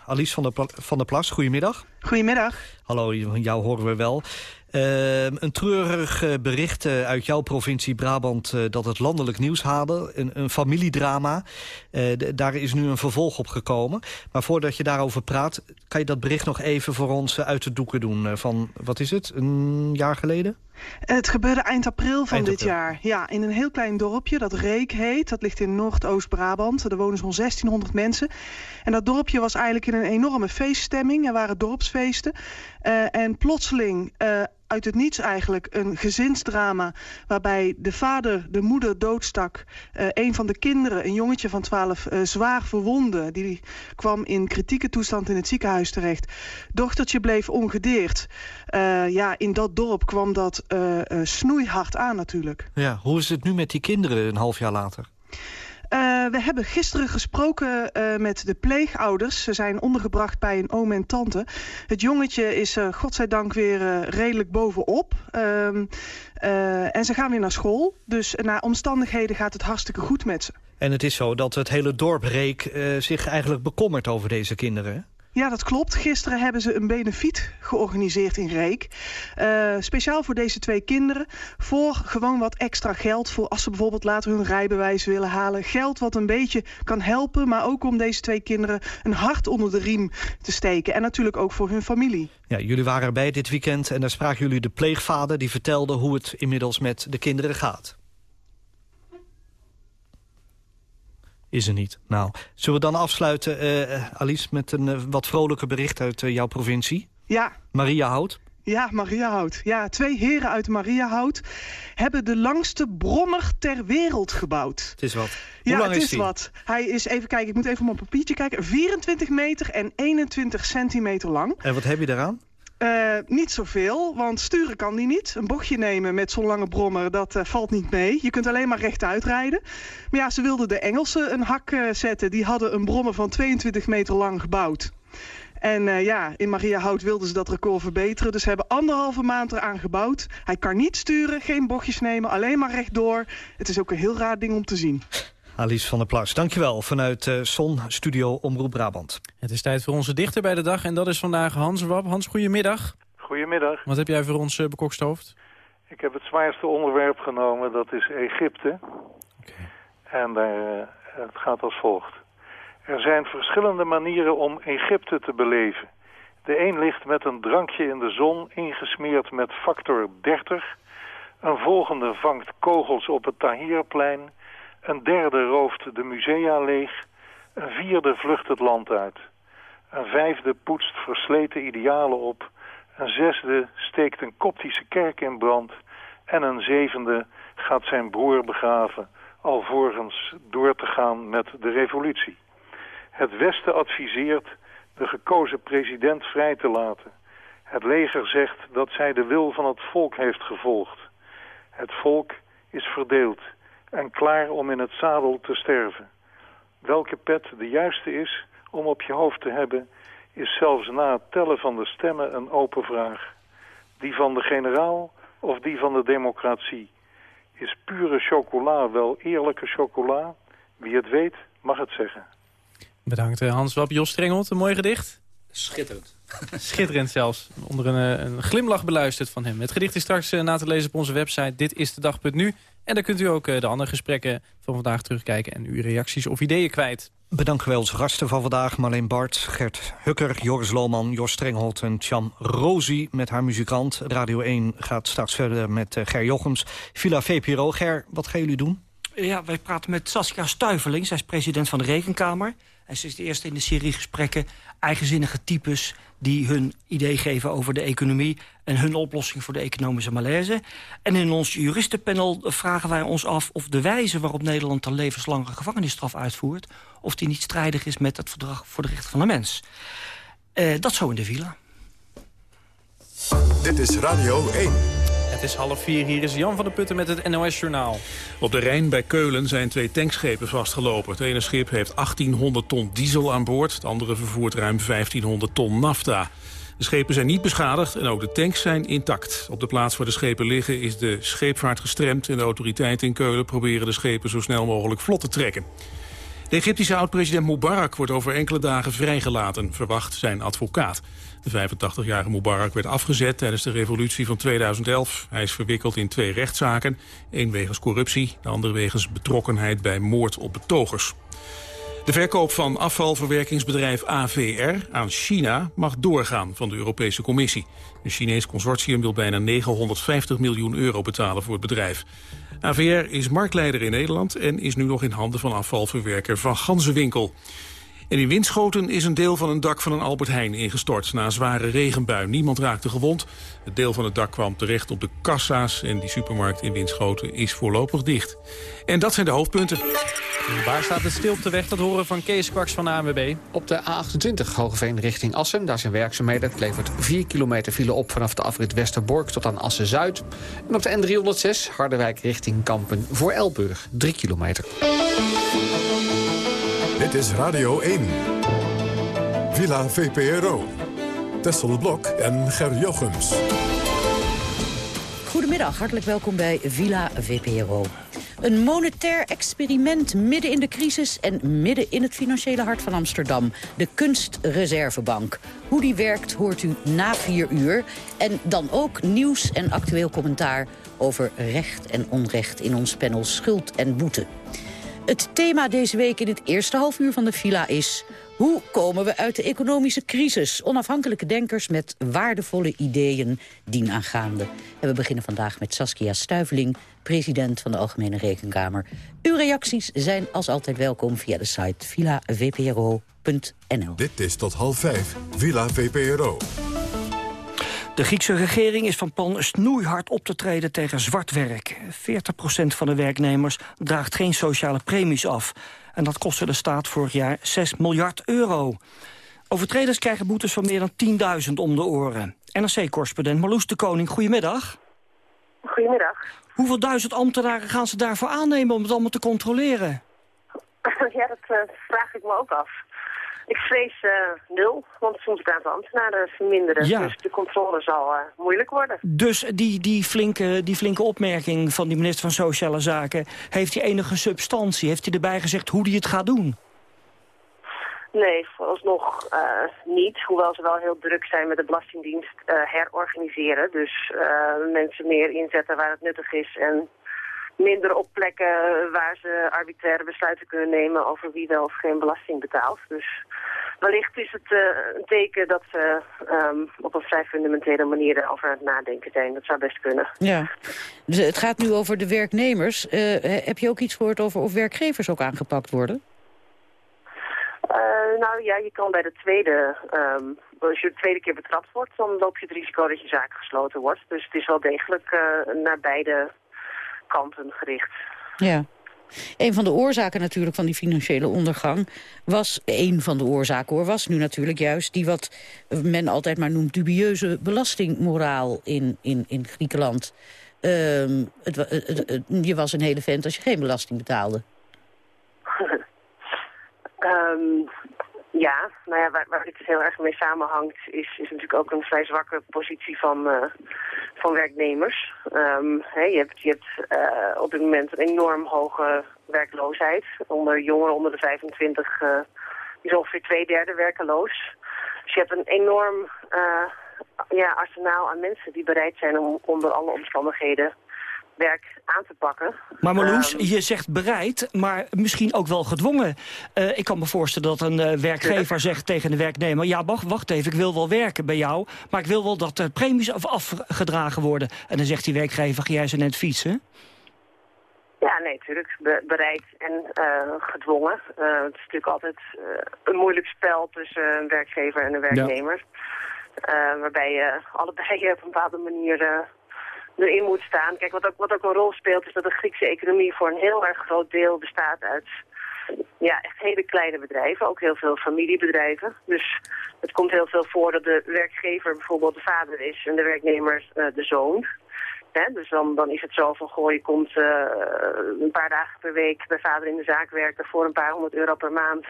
Alice van der, van der Plas, goedemiddag. Goedemiddag. Hallo, jou horen we wel. Uh, een treurig eh, bericht uh, uit jouw provincie Brabant uh, dat het landelijk nieuws haalde. Een, een familiedrama. daar is nu een vervolg op gekomen. Maar voordat je daarover praat, kan je dat bericht nog even voor ons uit de doeken doen. van, wat is het, een jaar geleden? Het gebeurde eind april van dit jaar. Ja, in een heel klein dorpje dat Reek heet. Dat ligt in Noordoost-Brabant. Er wonen zo'n 1600 mensen. En dat dorpje was eigenlijk in een enorme feeststemming. Er waren dorpsfeesten. en plotseling uit het niets eigenlijk een gezinsdrama... waarbij de vader de moeder doodstak. Uh, een van de kinderen, een jongetje van 12, uh, zwaar verwonden. Die kwam in kritieke toestand in het ziekenhuis terecht. Dochtertje bleef ongedeerd. Uh, ja, in dat dorp kwam dat snoeihard aan natuurlijk. Ja, hoe is het nu met die kinderen een half jaar later? Uh, we hebben gisteren gesproken uh, met de pleegouders. Ze zijn ondergebracht bij een oom en tante. Het jongetje is uh, godzijdank weer redelijk bovenop. Ehm, en ze gaan weer naar school. Dus naar omstandigheden gaat het hartstikke goed met ze. En het is zo dat het hele dorp Reek zich eigenlijk bekommert over deze kinderen. Ja, dat klopt. Gisteren hebben ze een benefiet georganiseerd in Reek. Uh, speciaal voor deze twee kinderen. Voor gewoon wat extra geld. Voor als ze bijvoorbeeld later hun rijbewijs willen halen. Geld wat een beetje kan helpen. Maar ook om deze twee kinderen een hart onder de riem te steken. En natuurlijk ook voor hun familie. Ja, jullie waren erbij dit weekend. En daar spraken jullie de pleegvader. Die vertelde hoe het inmiddels met de kinderen gaat. Is er niet. Nou, zullen we dan afsluiten, uh, Alice, met een uh, wat vrolijker bericht uit uh, jouw provincie? Ja. Maria Hout. Ja, Maria Hout. Ja, twee heren uit Maria Hout hebben de langste brommer ter wereld gebouwd. Het is wat. Hoe ja, lang het is, wat. Hij is, even kijken, ik moet even op mijn papiertje kijken. 24 meter en 21 centimeter lang. En wat heb je daaraan? Uh, niet zoveel, want sturen kan die niet. Een bochtje nemen met zo'n lange brommer, dat uh, valt niet mee. Je kunt alleen maar rechtuit rijden. Maar ja, ze wilden de Engelsen een hak uh, zetten. Die hadden een brommer van 22 meter lang gebouwd. En ja, in Maria Hout wilden ze dat record verbeteren. Dus ze hebben anderhalve maand eraan gebouwd. Hij kan niet sturen, geen bochtjes nemen, alleen maar rechtdoor. Het is ook een heel raar ding om te zien. Alice van der Plas, dankjewel vanuit uh, Son Studio Omroep Brabant. Het is tijd voor onze dichter bij de dag en dat is vandaag Hans Wab. Hans, goedemiddag. Goedemiddag. Wat heb jij voor ons uh, bekokst hoofd? Ik heb het zwaarste onderwerp genomen, dat is Egypte. Okay. En daar, uh, het gaat als volgt. Er zijn verschillende manieren om Egypte te beleven. De een ligt met een drankje in de zon, ingesmeerd met factor 30. Een volgende vangt kogels op het Tahrirplein... Een derde rooft de musea leeg. Een vierde vlucht het land uit. Een vijfde poetst versleten idealen op. Een zesde steekt een koptische kerk in brand. En een zevende gaat zijn broer begraven, alvorens door te gaan met de revolutie. Het Westen adviseert de gekozen president vrij te laten. Het leger zegt dat zij de wil van het volk heeft gevolgd. Het volk is verdeeld en klaar om in het zadel te sterven. Welke pet de juiste is om op je hoofd te hebben... is zelfs na het tellen van de stemmen een open vraag. Die van de generaal of die van de democratie? Is pure chocola wel eerlijke chocola? Wie het weet, mag het zeggen. Bedankt Hans Wap. Jos Strengelt, een mooi gedicht. Schitterend. Schitterend zelfs. Onder een, eh, een glimlach beluisterd van hem. Het gedicht is straks eh, na te lezen op onze website Dit is de dag.nu. En daar kunt u ook eh, de andere gesprekken van vandaag terugkijken... en uw reacties of ideeën kwijt. Bedanken wij onze gasten van vandaag. Marleen Bart, Gert Hukker, Joris Lohman, Jos Strengholt en Tjam Rosie met haar muzikant. Radio 1 gaat straks verder met uh, Ger Jochems. Villa VPRO. Ger, wat gaan jullie doen? Ja, wij praten met Saskia Stuiveling. Zij is president van de Rekenkamer. En is de eerste in de serie gesprekken. Eigenzinnige types die hun idee geven over de economie... en hun oplossing voor de economische malaise. En in ons juristenpanel vragen wij ons af... of de wijze waarop Nederland een levenslange gevangenisstraf uitvoert... of die niet strijdig is met het verdrag voor de rechten van de mens. Uh, dat zo in de villa. Dit is Radio 1. Het is half vier, hier is Jan van der Putten met het NOS-journaal. Op de Rijn bij Keulen zijn twee tankschepen vastgelopen. Het ene schip heeft 1800 ton diesel aan boord. Het andere vervoert ruim 1500 ton nafta. De schepen zijn niet beschadigd en ook de tanks zijn intact. Op de plaats waar de schepen liggen is de scheepvaart gestremd... en de autoriteiten in Keulen proberen de schepen zo snel mogelijk vlot te trekken. De Egyptische oud-president Mubarak wordt over enkele dagen vrijgelaten, verwacht zijn advocaat. De 85-jarige Mubarak werd afgezet tijdens de revolutie van 2011. Hij is verwikkeld in twee rechtszaken. één wegens corruptie, de andere wegens betrokkenheid bij moord op betogers. De verkoop van afvalverwerkingsbedrijf AVR aan China mag doorgaan van de Europese Commissie. Een Chinees consortium wil bijna 950 miljoen euro betalen voor het bedrijf. AVR is marktleider in Nederland en is nu nog in handen van afvalverwerker Van Ganzenwinkel. En in Winschoten is een deel van een dak van een Albert Heijn ingestort na een zware regenbui. Niemand raakte gewond. Het deel van het dak kwam terecht op de kassa's en die supermarkt in Winschoten is voorlopig dicht. En dat zijn de hoofdpunten. Waar staat het stil op de weg? Dat horen van Kees Kwaks van de ANWB. Op de A28 Hogeveen richting Assen. Daar zijn werkzaamheden. Het levert 4 kilometer file op vanaf de afrit Westerbork tot aan Assen-Zuid. En op de N306 Harderwijk richting Kampen voor Elburg. 3 kilometer. Dit is Radio 1. Villa VPRO. Tessel Blok en Ger Jochems. Goedemiddag, hartelijk welkom bij Villa VPRO. Een monetair experiment midden in de crisis en midden in het financiële hart van Amsterdam. De Kunstreservebank. Hoe die werkt hoort u na vier uur. En dan ook nieuws en actueel commentaar over recht en onrecht in ons panel Schuld en Boete. Het thema deze week in het eerste halfuur van de villa is... hoe komen we uit de economische crisis? Onafhankelijke denkers met waardevolle ideeën dienaangaande. En we beginnen vandaag met Saskia Stuiveling, president van de Algemene Rekenkamer. Uw reacties zijn als altijd welkom via de site villavpro.nl. Dit is tot half vijf, Villa VPRO. De Griekse regering is van plan snoeihard op te treden tegen zwart werk. 40% van de werknemers draagt geen sociale premies af. En dat kostte de staat vorig jaar 6 miljard euro. Overtreders krijgen boetes van meer dan 10.000 om de oren. NRC-correspondent Marloes de Koning, goedemiddag. Goedemiddag. Hoeveel duizend ambtenaren gaan ze daarvoor aannemen om het allemaal te controleren? Ja, dat uh, vraag ik me ook af. Ik vrees uh, nul, want aantal ambtenaren verminderen. Ja. Dus de controle zal uh, moeilijk worden. Dus die, die, flinke, die flinke opmerking van die minister van Sociale Zaken... heeft hij enige substantie? Heeft hij erbij gezegd hoe hij het gaat doen? Nee, vooralsnog uh, niet. Hoewel ze wel heel druk zijn met de Belastingdienst herorganiseren. Dus mensen meer inzetten waar het nuttig is... en minder op plekken waar ze arbitraire besluiten kunnen nemen over wie wel of geen belasting betaalt. Dus wellicht is het uh, een teken dat ze um, op een vrij fundamentele manier erover aan het nadenken zijn. Dat zou best kunnen. Ja, dus het gaat nu over de werknemers. Uh, heb je ook iets gehoord over of werkgevers ook aangepakt worden? Uh, nou ja, je kan bij de tweede, um, als je de tweede keer betrapt wordt, dan loop je het risico dat je zaak gesloten wordt. Dus het is wel degelijk naar beide kanten gericht. Ja. Een van de oorzaken natuurlijk van die financiële ondergang was, een van de oorzaken hoor, was nu natuurlijk juist die wat men altijd maar noemt dubieuze belastingmoraal in, in, in Griekenland. Uh, het, het, je was een hele vent als je geen belasting betaalde. um, ja, nou ja, waar, waar dit heel erg mee samenhangt is, is natuurlijk ook een vrij zwakke positie van, uh, van werknemers. Um, je hebt, je hebt uh, op dit moment een enorm hoge werkloosheid. Onder jongeren onder de 25 uh, is ongeveer twee derde werkeloos. Dus je hebt een enorm ja, arsenaal aan mensen die bereid zijn om onder alle omstandigheden werk aan te pakken. Maar Marloes, Ehm, je zegt bereid, maar misschien ook wel gedwongen. Eh, ik kan me voorstellen dat een eh, werkgever zegt tegen de werknemer... ja, wacht, wacht even, ik wil wel werken bij jou... maar ik wil wel dat er premies af- afgedragen worden. En dan zegt die werkgever, ga jij zo net fietsen? Ja, nee, natuurlijk. Be- bereid en eh, gedwongen. Eh, het is natuurlijk altijd eh, een moeilijk spel tussen een werkgever en een werknemer. Eh, waarbij je allebei op een bepaalde manier eh, erin moet staan. Kijk, wat ook, wat ook een rol speelt is dat de Griekse economie voor een heel erg groot deel bestaat uit ja, echt hele kleine bedrijven. Ook heel veel familiebedrijven. Dus het komt heel veel voor dat de werkgever bijvoorbeeld de vader is en de werknemer eh, de zoon. Hè, dus dan, dan is het zo van, goh, je komt eh, een paar dagen per week bij vader in de zaak werken voor een paar honderd euro per maand.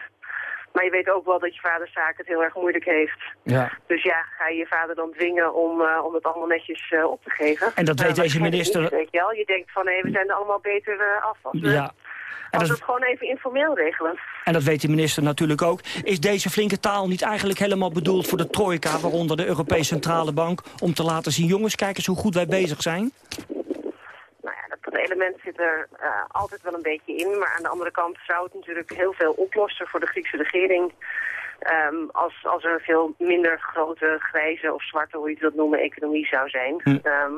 Maar je weet ook wel dat je vaders zaak het heel erg moeilijk heeft. Ja. Dus ja, ga je je vader dan dwingen om, eh, om het allemaal netjes eh, op te geven? En dat weet Eh, deze minister- niet, weet je, wel. je denkt van, hé, we zijn er allemaal beter eh, af als we, Ja. En als we dat, het gewoon even informeel regelen. en dat weet de minister natuurlijk ook. Is deze flinke taal niet eigenlijk helemaal bedoeld voor de trojka... waaronder de Europese Centrale Bank... om te laten zien, jongens, kijk eens hoe goed wij bezig zijn? Nou ja, dat, dat element zit er eh, altijd wel een beetje in. Maar aan de andere kant zou het natuurlijk heel veel oplossen voor de Griekse regering. ehm, als, als er een veel minder grote, grijze of zwarte, hoe je het wilt noemen, economie zou zijn. Hm. Ehm,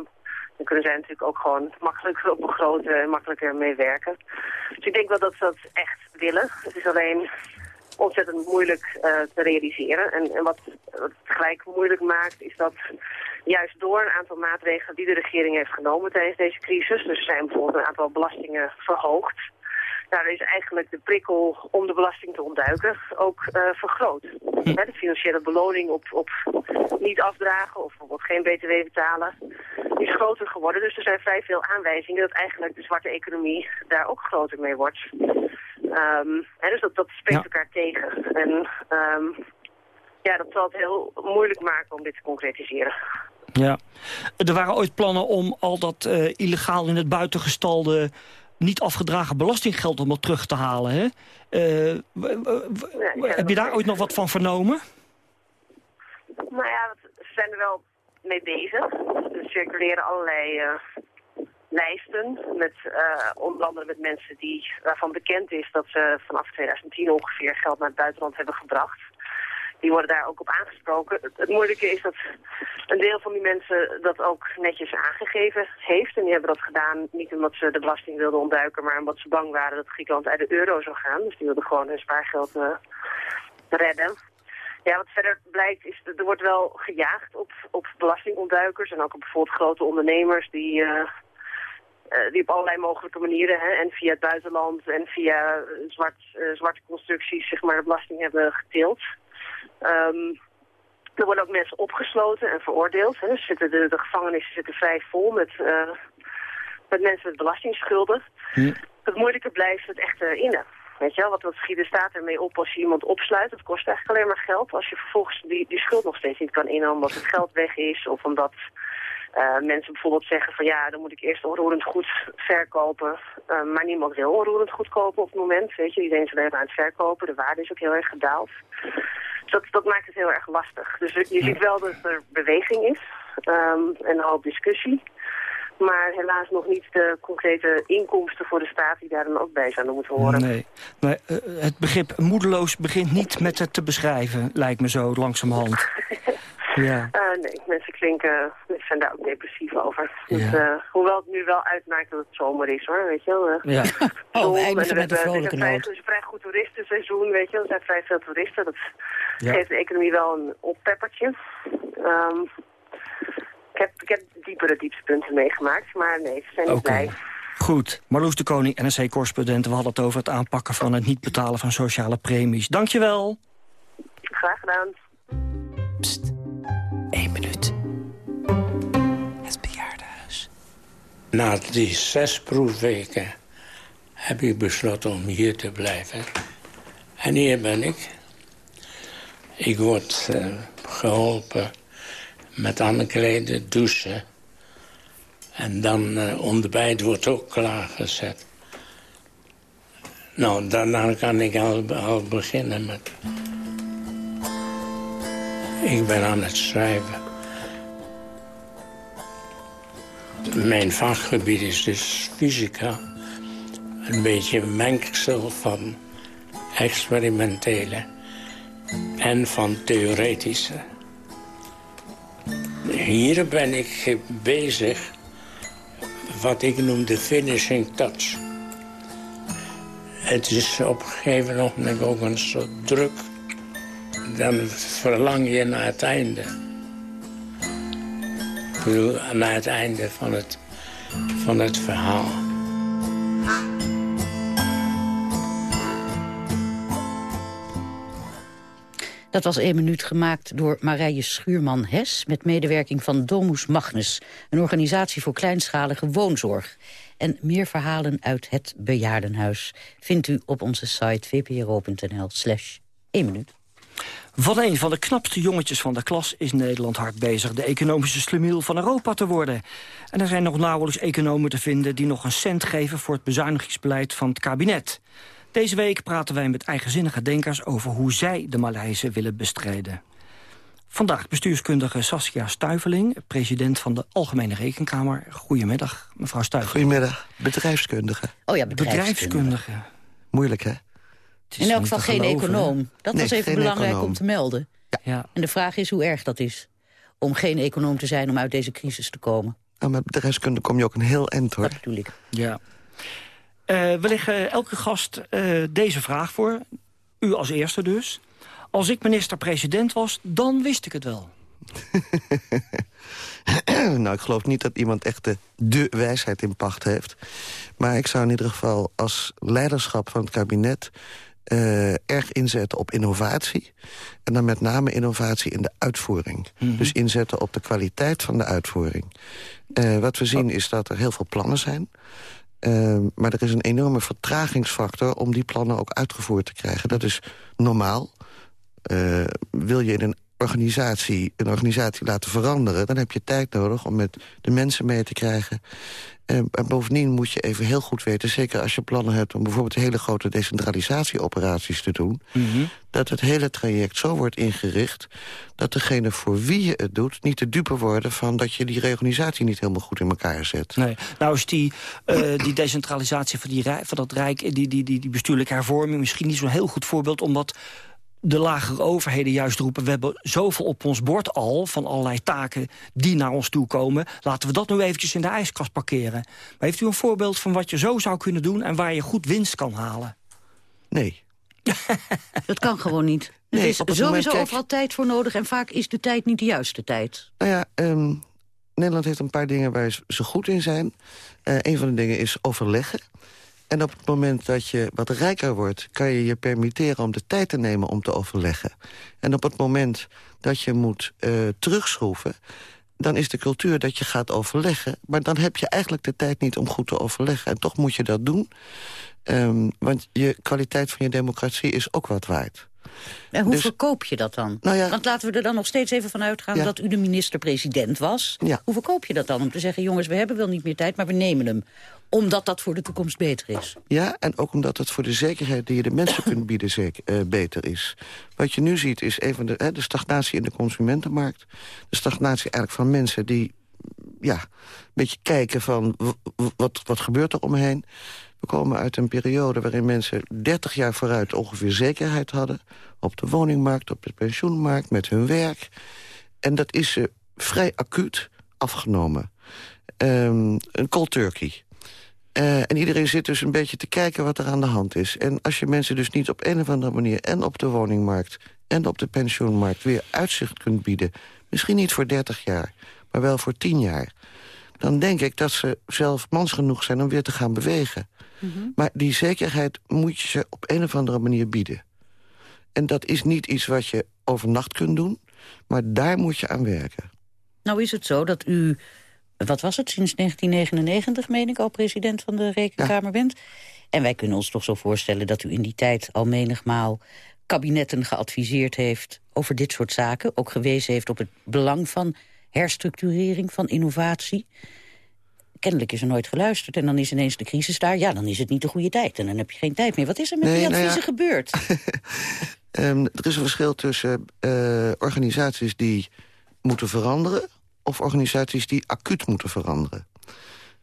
dan kunnen zij natuurlijk ook gewoon makkelijker op een grote en makkelijker mee werken. Dus ik denk wel dat ze dat echt willen. Het is alleen ontzettend moeilijk eh, te realiseren. En, en wat, wat het gelijk moeilijk maakt is dat juist door een aantal maatregelen die de regering heeft genomen tijdens deze crisis, dus er zijn bijvoorbeeld een aantal belastingen verhoogd, daar is eigenlijk de prikkel om de belasting te ontduiken ook eh, vergroot. Hè, de financiële beloning op, op niet afdragen of bijvoorbeeld geen btw betalen is groter geworden. Dus er zijn vrij veel aanwijzingen dat eigenlijk de zwarte economie daar ook groter mee wordt. Ehm, dus dat, dat spreekt elkaar tegen. En ehm, ja, dat zal het heel moeilijk maken om dit te concretiseren. Ja. Er waren ooit plannen om al dat eh, illegaal in het buiten gestalde... niet afgedragen belastinggeld om dat terug te halen. Hè? Eh, heb je daar ooit nog wat van vernomen? Nou ja, we zijn er wel mee bezig. Er circuleren allerlei eh, lijsten, met, eh, onder andere met mensen die, waarvan bekend is dat ze vanaf 2010 ongeveer geld naar het buitenland hebben gebracht. Die worden daar ook op aangesproken. Het, moeilijke is dat een deel van die mensen dat ook netjes aangegeven heeft. En die hebben dat gedaan niet omdat ze de belasting wilden ontduiken, maar omdat ze bang waren dat Griekenland uit de euro zou gaan. Dus die wilden gewoon hun spaargeld eh, redden. Ja, wat verder blijkt is, dat er wordt wel gejaagd op, op belastingontduikers en ook op bijvoorbeeld grote ondernemers die, eh, die op allerlei mogelijke manieren hè, en via het buitenland en via eh, zwart, eh, zwarte constructies zeg maar, de belasting hebben getild. Ehm, er worden ook mensen opgesloten en veroordeeld. Hè. Dus zitten de, de gevangenissen zitten vrij vol met, eh, met mensen met belastingsschulden. Het moeilijke blijft het echte innen. Weet je wel, wat, wat schiet de staat ermee op als je iemand opsluit? Dat kost eigenlijk alleen maar geld. Als je vervolgens die, die schuld nog steeds niet kan innen omdat het geld weg is... of omdat eh, mensen bijvoorbeeld zeggen van ja, dan moet ik eerst onroerend goed verkopen. Eh, maar niemand wil onroerend goed kopen op het moment. Weet je, iedereen is alleen maar aan het verkopen. De waarde is ook heel erg gedaald. Dus dat, dat maakt het heel erg lastig. Dus je ziet wel dat er beweging is ehm, en een hoop discussie. Maar helaas nog niet de concrete inkomsten voor de staat die daar dan ook bij zouden moeten horen. Nee. Maar, eh, het begrip moedeloos begint niet met het te beschrijven, lijkt me zo langzamerhand. ja. Eh, nee, mensen klinken, mensen zijn daar ook depressief over. Dus, eh, hoewel het nu wel uitmaakt dat het zomer is hoor, weet je wel. eh. Ja. Zon, we en eindigen met een hebben- vrolijke noot. het is een vrij goed toeristenseizoen, weet je wel. Er zijn vrij veel toeristen. Dat Ja. geeft de economie wel een oppeppertje. Ehm, ik, heb, ik heb diepere dieptepunten meegemaakt, maar nee, ze zijn niet Oké. blij. Goed, Marloes de Koning, NRC-correspondent. We hadden het over het aanpakken van het niet betalen van sociale premies. Dankjewel. Graag gedaan. Eén minuut. Het bejaardenhuis. Na die zes proefweken heb ik besloten om hier te blijven. En hier ben ik. Ik word eh, geholpen met aankleden, douchen. En dan eh ontbijt wordt ook klaargezet. Nou, daarna kan ik al, al beginnen met Ik ben aan het schrijven. Mijn vakgebied is dus fysica. Een beetje een mengsel van experimentele en van theoretische. Hier ben ik bezig wat ik noem de finishing touch. Het is op een gegeven moment ook een soort druk. Dan verlang je naar het einde. Ik bedoel, naar het einde van het, van het verhaal. Dat was één minuut gemaakt door Marije Schuurman-Hes... met medewerking van Domus Magnus, een organisatie voor kleinschalige woonzorg. En meer verhalen uit het bejaardenhuis vindt u op onze site vpro.nl slash 1 minuut. Van een van de knapste jongetjes van de klas is Nederland hard bezig... de economische slimiel van Europa te worden. En er zijn nog nauwelijks economen te vinden... die nog een cent geven voor het bezuinigingsbeleid van het kabinet. Deze week praten wij met eigenzinnige denkers... over hoe zij de Maleisen willen bestrijden. Vandaag bestuurskundige Saskia Stuiveling, president van de Algemene Rekenkamer. Goedemiddag, mevrouw Stuiveling. Goedemiddag, bedrijfskundige. Oh ja, bedrijfskundige. Moeilijk, hè? In elk geval geen econoom. Dat Nee, was even belangrijk econoom. om te melden. Ja. En de vraag is hoe erg dat is. Om geen econoom te zijn om uit deze crisis te komen. Nou, met bedrijfskunde kom je ook een heel eind, hoor. Dat bedoel ik. Ja. Eh, we leggen elke gast eh, deze vraag voor. U als eerste dus. Als ik minister-president was, dan wist ik het wel. nou, ik geloof niet dat iemand echt de, de wijsheid in pacht heeft. Maar ik zou in ieder geval als leiderschap van het kabinet... eh, erg inzetten op innovatie. En dan met name innovatie in de uitvoering. Dus inzetten op de kwaliteit van de uitvoering. Eh, wat we zien is dat er heel veel plannen zijn... Eh, maar er is een enorme vertragingsfactor om die plannen ook uitgevoerd te krijgen. Dat is normaal. Wil je in een organisatie, een organisatie laten veranderen... dan heb je tijd nodig om met de mensen mee te krijgen. En bovendien moet je even heel goed weten... zeker als je plannen hebt om bijvoorbeeld hele grote decentralisatieoperaties te doen... dat het hele traject zo wordt ingericht... dat degene voor wie je het doet niet de dupe worden... van dat je die reorganisatie niet helemaal goed in elkaar zet. Nee. Nou is die, eh, die decentralisatie van, die, rij- van dat Rijk... Die, die, die, die bestuurlijke hervorming misschien niet zo'n heel goed voorbeeld... omdat de lagere overheden juist roepen... we hebben zoveel op ons bord al van allerlei taken die naar ons toe komen... laten we dat nu eventjes in de ijskast parkeren. Maar heeft u een voorbeeld van wat je zo zou kunnen doen... en waar je goed winst kan halen? Nee. Dat kan gewoon niet. Er Nee, is op het sowieso moment, kijk- overal tijd voor nodig... en vaak is de tijd niet de juiste tijd. Nou ja, ehm, Nederland heeft een paar dingen waar ze goed in zijn. Eh een van de dingen is overleggen. En op het moment dat je wat rijker wordt... kan je je permitteren om de tijd te nemen om te overleggen. En op het moment dat je moet eh, terugschroeven... dan is de cultuur dat je gaat overleggen. Maar dan heb je eigenlijk de tijd niet om goed te overleggen. En toch moet je dat doen. Ehm, want je kwaliteit van je democratie is ook wat waard. En hoe Dus- verkoop je dat dan? Nou ja. Want laten we er dan nog steeds even van uitgaan... Ja. dat u de minister-president was. Ja. Hoe verkoop je dat dan? Om te zeggen, jongens, we hebben wel niet meer tijd... maar we nemen hem. Omdat dat voor de toekomst beter is. Ja, en ook omdat het voor de zekerheid die je de mensen kunt bieden zeker, eh, beter is. Wat je nu ziet is even de, de stagnatie in de consumentenmarkt. De stagnatie eigenlijk van mensen die ja, een beetje kijken van wat, wat gebeurt er om me heen. We komen uit een periode waarin mensen 30 jaar vooruit ongeveer zekerheid hadden. Op de woningmarkt, op de pensioenmarkt, met hun werk. En dat is eh, vrij acuut afgenomen. Ehm, een cold turkey. Eh, en iedereen zit dus een beetje te kijken wat er aan de hand is. En als je mensen dus niet op een of andere manier... en op de woningmarkt en op de pensioenmarkt weer uitzicht kunt bieden... misschien niet voor 30 jaar, maar wel voor 10 jaar... dan denk ik dat ze zelf mans genoeg zijn om weer te gaan bewegen. Maar die zekerheid moet je ze op een of andere manier bieden. En dat is niet iets wat je overnacht kunt doen... maar daar moet je aan werken. Nou is het zo dat u, wat was het, sinds 1999 meen ik al president van de Rekenkamer bent. En wij kunnen ons toch zo voorstellen dat u in die tijd al menigmaal kabinetten geadviseerd heeft over dit soort zaken. Ook gewezen heeft op het belang van herstructurering, van innovatie. Kennelijk is er nooit geluisterd en dan is ineens de crisis daar. Ja, dan is het niet de goede tijd en dan heb je geen tijd meer. Wat is er met Nee, die nou ja. adviezen gebeurd? Ehm, er is een verschil tussen uh, organisaties die moeten veranderen... of organisaties die acuut moeten veranderen.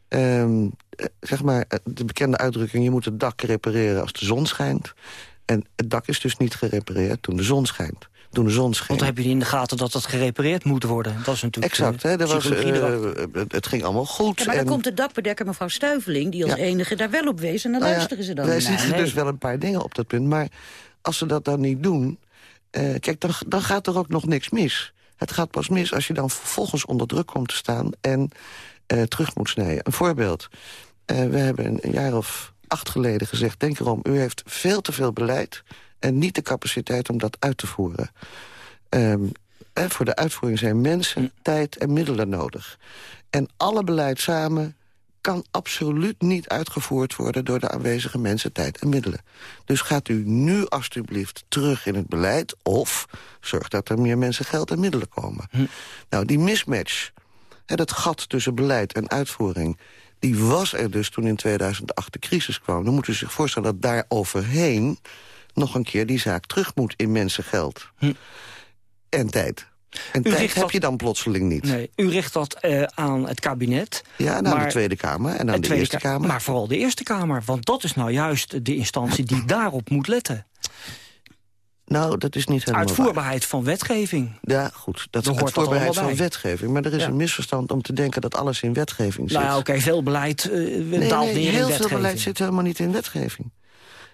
Um, zeg maar, de bekende uitdrukking... je moet het dak repareren als de zon schijnt. En het dak is dus niet gerepareerd toen de zon schijnt toen de zon scheen. Want heb je in de gaten dat dat gerepareerd moet worden? Dat is natuurlijk Exact, hè, was, uh, het ging allemaal goed. Ja, maar dan komt de dakbedekker mevrouw Stuiveling... die als enige daar wel op wees en dan nou luisteren ze dan Wij zien nee. dus wel een paar dingen op dat punt. Maar als ze dat dan niet doen... Uh, kijk, dan, dan gaat er ook nog niks mis. Het gaat pas mis als je dan vervolgens onder druk komt te staan... en uh, terug moet snijden. Een voorbeeld. we hebben een jaar of acht geleden gezegd... denk erom, u heeft veel te veel beleid en niet de capaciteit om dat uit te voeren. Um, voor de uitvoering zijn mensen, hm. tijd en middelen nodig. En alle beleid samen kan absoluut niet uitgevoerd worden... door de aanwezige mensen, tijd en middelen. Dus gaat u nu alstublieft terug in het beleid... of zorg dat er meer mensen, geld en middelen komen. Hm. Nou, die mismatch, hè, dat gat tussen beleid en uitvoering... die was er dus toen in 2008 de crisis kwam. Dan moet u zich voorstellen dat daar overheen nog een keer die zaak terug moet in mensengeld. Hm. En tijd. En u tijd heb je dan plotseling niet. Nee, u richt dat uh, aan het kabinet. Ja, en aan de Tweede Kamer en aan de, Eerste Kamer. Maar vooral de Eerste Kamer, want dat is nou juist de instantie die daarop moet letten. Nou, dat is niet helemaal Uitvoerbaarheid van wetgeving. Ja, goed. Dat is uitvoerbaarheid van wetgeving. Maar er is een misverstand om te denken dat alles in wetgeving zit. Nou ja, oké, veel beleid uh, nee, daalt nee, heel veel beleid zit helemaal niet in wetgeving.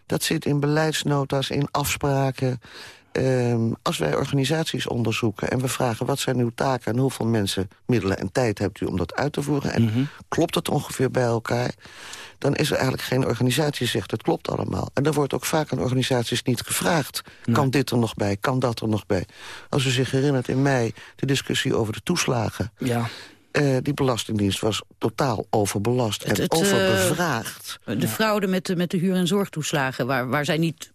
Dat zit in beleidsnota's, in afspraken. Um, als wij organisaties onderzoeken en we vragen... wat zijn uw taken en hoeveel mensen, middelen en tijd hebt u om dat uit te voeren... en mhm. klopt het ongeveer bij elkaar... dan is er eigenlijk geen organisatie die zegt het klopt allemaal. En dan wordt ook vaak aan organisaties niet gevraagd... kan dit er nog bij, kan dat er nog bij. Als u zich herinnert in mei de discussie over de toeslagen... Ja. Uh, die Belastingdienst was totaal overbelast en het, overbevraagd. Uh, de fraude met de, met de huur- en zorgtoeslagen... waar, waar zij niet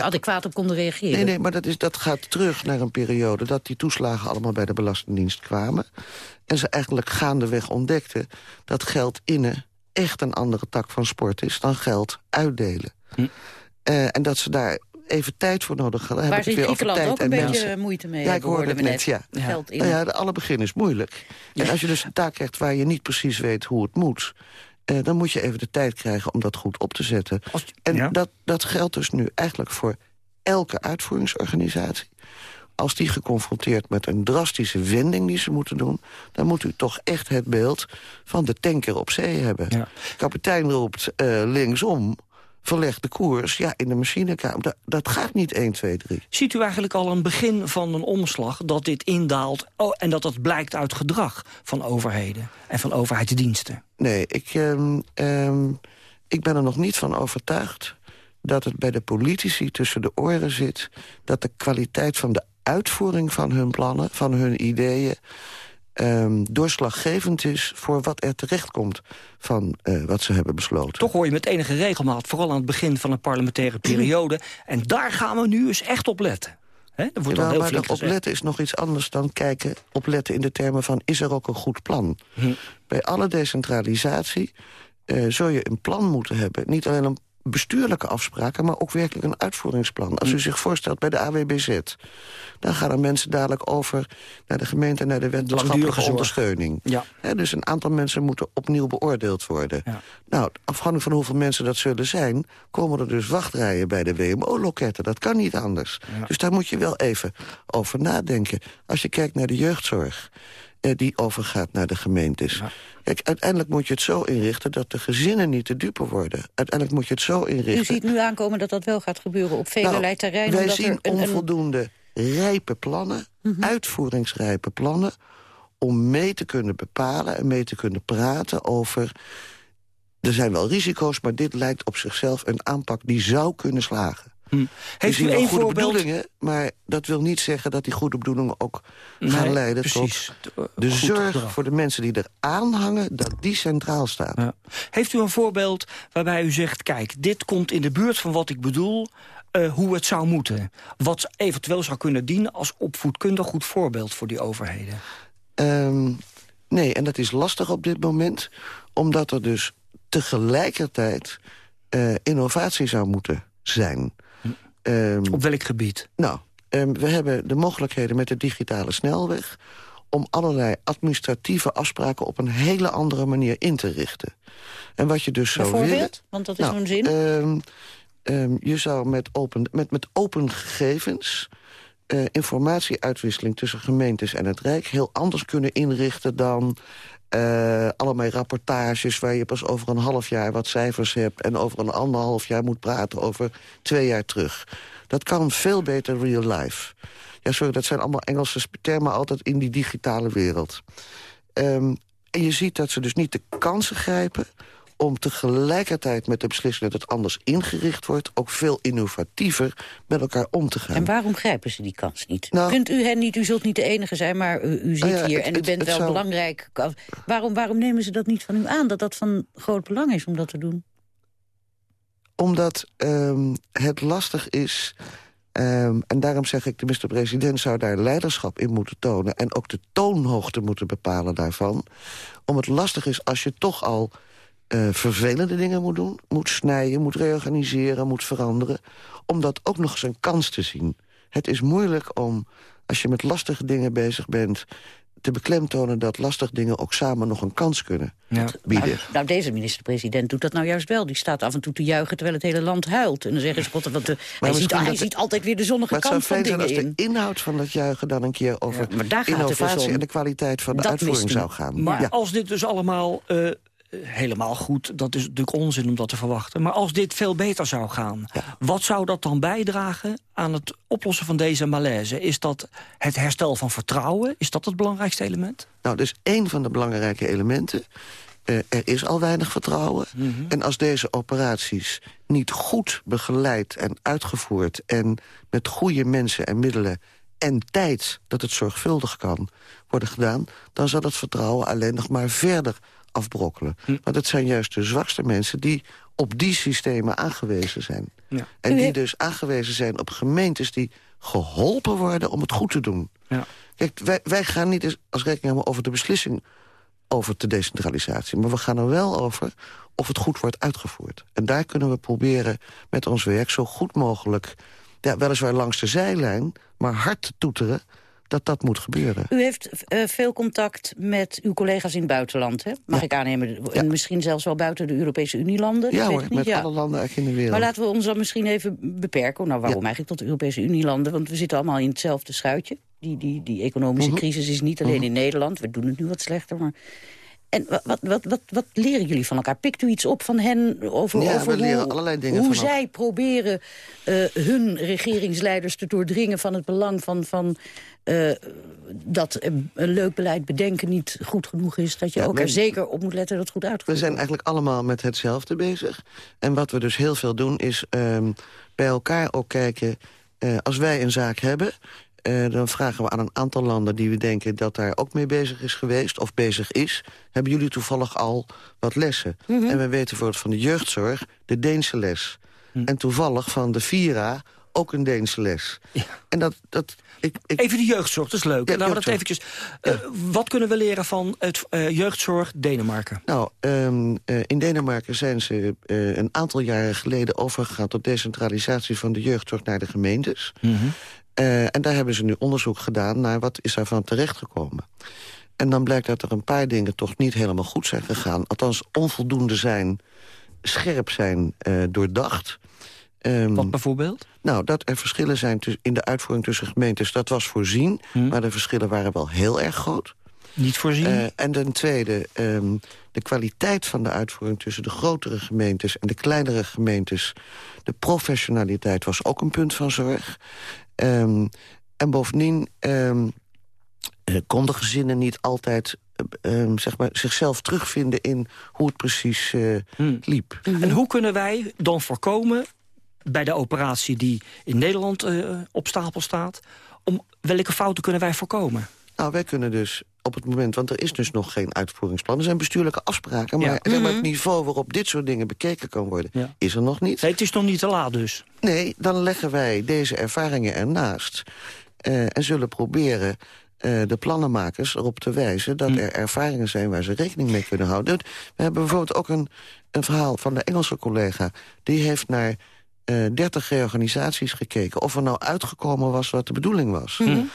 adequaat op konden reageren. Nee, nee, maar dat, is, dat gaat terug naar een periode... dat die toeslagen allemaal bij de Belastingdienst kwamen. En ze eigenlijk gaandeweg ontdekten... dat geld innen echt een andere tak van sport is... dan geld uitdelen. Hm. Uh, en dat ze daar even tijd voor nodig hadden. Waar ze in Griekenland ook een beetje moeite mee ja, ik hoorde het net. Ja. Geld in. Nou ja, de alle begin is moeilijk. En als je dus een taak krijgt waar je niet precies weet hoe het moet... Eh, dan moet je even de tijd krijgen om dat goed op te zetten. en dat, dat geldt dus nu eigenlijk voor elke uitvoeringsorganisatie. Als die geconfronteerd met een drastische wending die ze moeten doen... dan moet u toch echt het beeld van de tanker op zee hebben. Kapitein roept uh, linksom verleg de koers ja, in de machinekamer. Dat, dat gaat niet 1, 2, 3. Ziet u eigenlijk al een begin van een omslag dat dit indaalt... Oh, en dat dat blijkt uit gedrag van overheden en van overheidsdiensten? Nee, ik, um, um, ik ben er nog niet van overtuigd dat het bij de politici tussen de oren zit... dat de kwaliteit van de uitvoering van hun plannen, van hun ideeën um, doorslaggevend is voor wat er terechtkomt van uh, wat ze hebben besloten. Toch hoor je met enige regelmaat, vooral aan het begin van een parlementaire periode... en daar gaan we nu eens echt op letten. He, dat wordt ja, heel maar opletten is nog iets anders dan kijken, opletten in de termen van... is er ook een goed plan? Hm. Bij alle decentralisatie uh, zul je een plan moeten hebben. Niet alleen een bestuurlijke afspraken, maar ook werkelijk een uitvoeringsplan. Als u hm. zich voorstelt bij de AWBZ, dan gaan er mensen dadelijk over naar de gemeente... naar de wetenschappelijke ondersteuning. Ja. dus een aantal mensen moeten opnieuw beoordeeld worden. Ja. Nou, afhankelijk van hoeveel mensen dat zullen zijn... komen er dus wachtrijen bij de WMO-loketten. Dat kan niet anders. Dus daar moet je wel even over nadenken. Als je kijkt naar de jeugdzorg die overgaat naar de gemeentes. Kijk, uiteindelijk moet je het zo inrichten dat de gezinnen niet te dupe worden. Uiteindelijk moet je het zo inrichten... U ziet nu aankomen dat dat wel gaat gebeuren op vele nou, terreinen. Wij zien er onvoldoende rijpe plannen, mhm. uitvoeringsrijpe plannen... om mee te kunnen bepalen en mee te kunnen praten over... er zijn wel risico's, maar dit lijkt op zichzelf een aanpak die zou kunnen slagen. Hm. Heeft u een goede voorbeeld? bedoelingen, maar dat wil niet zeggen dat die goede bedoelingen ook gaan leiden precies. tot de zorg voor de mensen die er aanhangen, dat die centraal staat. Ja. Heeft u een voorbeeld waarbij u zegt, kijk, dit komt in de buurt van wat ik bedoel, uh, hoe het zou moeten? Wat eventueel zou kunnen dienen als opvoedkundig goed voorbeeld voor die overheden? Um, nee, en dat is lastig op dit moment, omdat er dus tegelijkertijd uh, innovatie zou moeten zijn. Ehm, Op welk gebied? Nou, ehm, we hebben de mogelijkheden met de digitale snelweg... om allerlei administratieve afspraken op een hele andere manier in te richten. En wat je dus zou Bijvoorbeeld? willen... Want dat is Nou, zo'n zin. ehm, ehm, je zou met open, met, met open gegevens... eh, informatieuitwisseling tussen gemeentes en het Rijk... heel anders kunnen inrichten dan eh, allemaal rapportages... waar je pas over een half jaar wat cijfers hebt... en over een anderhalf jaar moet praten over twee jaar terug. Dat kan veel beter real life. Ja, sorry, dat zijn allemaal Engelse termen altijd in die digitale wereld. Ehm, en je ziet dat ze dus niet de kansen grijpen om tegelijkertijd met de beslissing dat het anders ingericht wordt... ook veel innovatiever met elkaar om te gaan. En waarom grijpen ze die kans niet? Nou- Kunt u hen niet, u zult niet de enige zijn, maar u, u zit Nou ja, hier het- en u bent wel zou- belangrijk. Waarom, waarom nemen ze dat niet van u aan, dat dat van groot belang is om dat te doen? Omdat ehm, het lastig is... ehm, en daarom zeg ik, de minister-president zou daar leiderschap in moeten tonen... en ook de toonhoogte moeten bepalen daarvan. Om het lastig is als je toch al eh, vervelende dingen moet doen... moet snijden, moet reorganiseren, moet veranderen... om dat ook nog eens een kans te zien. Het is moeilijk om, als je met lastige dingen bezig bent... te beklemtonen dat lastige dingen ook samen nog een kans kunnen bieden. Nou, nou, deze minister-president doet dat nou juist wel. Die staat af en toe te juichen terwijl het hele land huilt. En dan zeggen ze, god, wat de, hij, ziet, hij ziet altijd weer de zonnige Maar het zou kant van fijn zijn dingen als in. de inhoud van dat juichen dan een keer over maar daar gaat het dus innovatie om. en de kwaliteit van de Dat uitvoering zou gaan. Maar Ja. als dit dus allemaal eh, helemaal goed... dat is natuurlijk onzin om dat te verwachten... maar als dit veel beter zou gaan... wat zou dat dan bijdragen aan het oplossen van deze malaise? Is dat het herstel van vertrouwen? Is dat het belangrijkste element? Nou, dus één van de belangrijke elementen. Eh, er is al weinig vertrouwen. Mhm. En als deze operaties niet goed begeleid en uitgevoerd... en met goede mensen en middelen en tijd dat het zorgvuldig kan worden gedaan... dan zal het vertrouwen alleen nog maar verder afbrokkelen. Hm. Want het zijn juist de zwakste mensen die op die systemen aangewezen zijn. Ja. En die dus aangewezen zijn op gemeentes die geholpen worden om het goed te doen. Ja. Kijk, wij, wij gaan niet eens als rekening houden over de beslissing over de decentralisatie. Maar we gaan er wel over of het goed wordt uitgevoerd. En daar kunnen we proberen met ons werk zo goed mogelijk... Ja, weliswaar langs de zijlijn, maar hard te toeteren dat dat moet gebeuren. U heeft eh, veel contact met uw collega's in het buitenland, hè? mag ik aannemen. En misschien zelfs wel buiten de Europese Unielanden. dat Ja hoor, met ja. alle landen eigenlijk in de wereld. Maar laten we ons dan misschien even beperken. Nou, waarom eigenlijk tot de Europese Unielanden? Want we zitten allemaal in hetzelfde schuitje. Die, die, die economische Mhm. crisis is niet alleen Mhm. in Nederland. We doen het nu wat slechter, maar... En wat, wat, wat, wat, leren jullie van elkaar? Pikt u iets op van hen over, Ja, over hoe, allerlei dingen hoe van elkaar. zij proberen eh, hun regeringsleiders te doordringen van het belang van, van eh, dat een leuk beleid bedenken niet goed genoeg is. Dat je Ja, ook er zeker op moet letten dat het goed We uitgevoerd zijn eigenlijk allemaal met hetzelfde bezig. En wat we dus heel veel doen is ehm, bij elkaar ook kijken... eh, als wij een zaak hebben... eh, dan vragen we aan een aantal landen die we denken dat daar ook mee bezig is geweest... of bezig is, hebben jullie toevallig al wat lessen? Mhm. En we weten bijvoorbeeld van de jeugdzorg de Deense les. En toevallig van de Vira ook een Deense les. En dat... dat ik, ik, Even de jeugdzorg, dat is leuk. Ja, Laten we dat eventjes... eh, wat kunnen we leren van het eh, jeugdzorg Denemarken? Nou, ehm, eh, in Denemarken zijn ze een aantal jaren geleden overgegaan... tot decentralisatie van de jeugdzorg naar de gemeentes. Eh, en daar hebben ze nu onderzoek gedaan naar wat is daarvan terechtgekomen. En dan blijkt dat er een paar dingen toch niet helemaal goed zijn gegaan. Althans, onvoldoende zijn, scherp zijn, doordacht. Ehm, Wat bijvoorbeeld? Nou, dat er verschillen zijn in de uitvoering tussen gemeentes... dat was voorzien, maar de verschillen waren wel heel erg groot. Niet voorzien? Eh, en ten tweede, ehm, de kwaliteit van de uitvoering tussen de grotere gemeentes en de kleinere gemeentes. De professionaliteit was ook een punt van zorg. Ehm, en bovendien ehm, eh, konden gezinnen niet altijd zeg maar, zichzelf terugvinden in hoe het precies eh, liep. En hoe kunnen wij dan voorkomen bij de operatie die in Nederland eh, op stapel staat... om welke fouten kunnen wij voorkomen? Nou, wij kunnen dus op het moment, want er is dus nog geen uitvoeringsplan. Er zijn bestuurlijke afspraken, maar Ja. zeg maar, Mhm. het niveau waarop dit soort dingen bekeken kan worden, Ja. is er nog niet. Nee, het is nog niet te laat dus. Nee, dan leggen wij deze ervaringen ernaast eh, en zullen proberen eh, de plannenmakers erop te wijzen... dat er ervaringen zijn waar ze rekening mee kunnen houden. We hebben bijvoorbeeld ook een, een verhaal van de Engelse collega... die heeft naar uh, 30 reorganisaties gekeken... of er nou uitgekomen was wat de bedoeling was. Mm -hmm.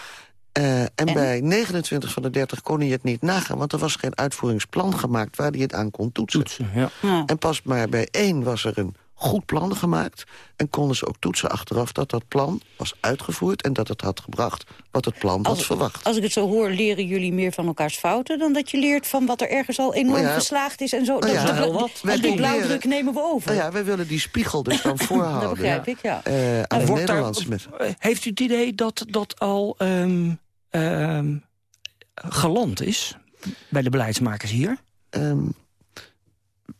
uh, en, en, bij 29 van de 30 kon hij het niet nagaan... want er was geen uitvoeringsplan gemaakt waar hij het aan kon toetsen. toetsen ja. Ja. En pas maar bij één was er een goed plan gemaakt... en konden ze ook toetsen achteraf dat dat plan was uitgevoerd... en dat het had gebracht wat het plan als, had verwacht. Als ik het zo hoor, leren jullie meer van elkaars fouten... dan dat je leert van wat er ergens al enorm ja, geslaagd is. En zo. Nou ja, dat. Wij die blauwdruk nemen we over. Nou ja, wij willen die spiegel dus dan voorhouden. dat begrijp ik, ja. eh, aan de Wordt daar- Nederlandse mensen. Heeft u het idee dat dat al ehm, ehm, geland is bij de beleidsmakers hier? Ehm,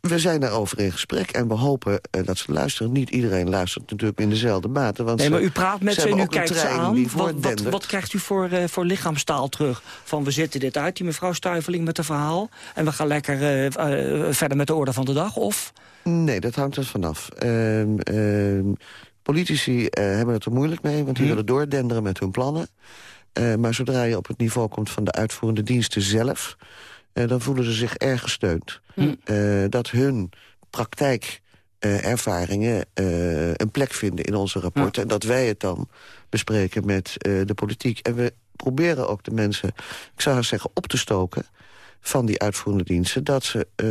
we zijn daarover in gesprek en we hopen eh, dat ze luisteren. Niet iedereen luistert natuurlijk in dezelfde mate. Want Nee, maar ze- u praat met ze en hebben u kijkt ze aan. Wat, wat, krijgt u voor, eh, voor lichaamstaal terug? Van we zitten dit uit, die mevrouw Stuiveling met een verhaal... en we gaan lekker eh, verder met de orde van de dag? Of Nee, dat hangt er vanaf. Ehm, ehm, politici hebben het er moeilijk mee, want die Hm. willen doordenderen met hun plannen. Maar zodra je op het niveau komt van de uitvoerende diensten zelf... eh, dan voelen ze zich erg gesteund. Hm. Eh, dat hun praktijkervaringen eh, een plek vinden in onze rapporten. En dat wij het dan bespreken met de politiek. En we proberen ook de mensen, ik zou zeggen, op te stoken van die uitvoerende diensten... dat ze eh,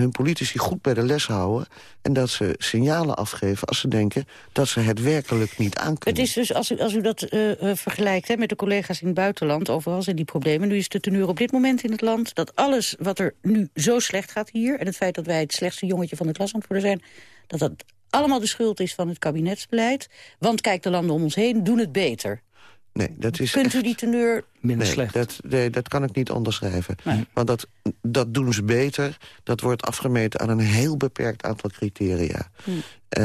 hun politici goed bij de les houden... en dat ze signalen afgeven als ze denken dat ze het werkelijk niet aankunnen. Het is dus, als u, als u dat eh, eh, vergelijkt hè, met de collega's in het buitenland... overal zijn die problemen. Nu is de teneur op dit moment in het land... dat alles wat er nu zo slecht gaat hier... en het feit dat wij het slechtste jongetje van de klas aan het worden zijn... dat dat allemaal de schuld is van het kabinetsbeleid. Want kijk, de landen om ons heen doen het beter. Nee, dat is Kunt echt- u die teneur... minder nee, slecht? Dat, nee, dat kan ik niet onderschrijven. Want dat, dat doen ze beter. Dat wordt afgemeten aan een heel beperkt aantal criteria. Hm. Eh,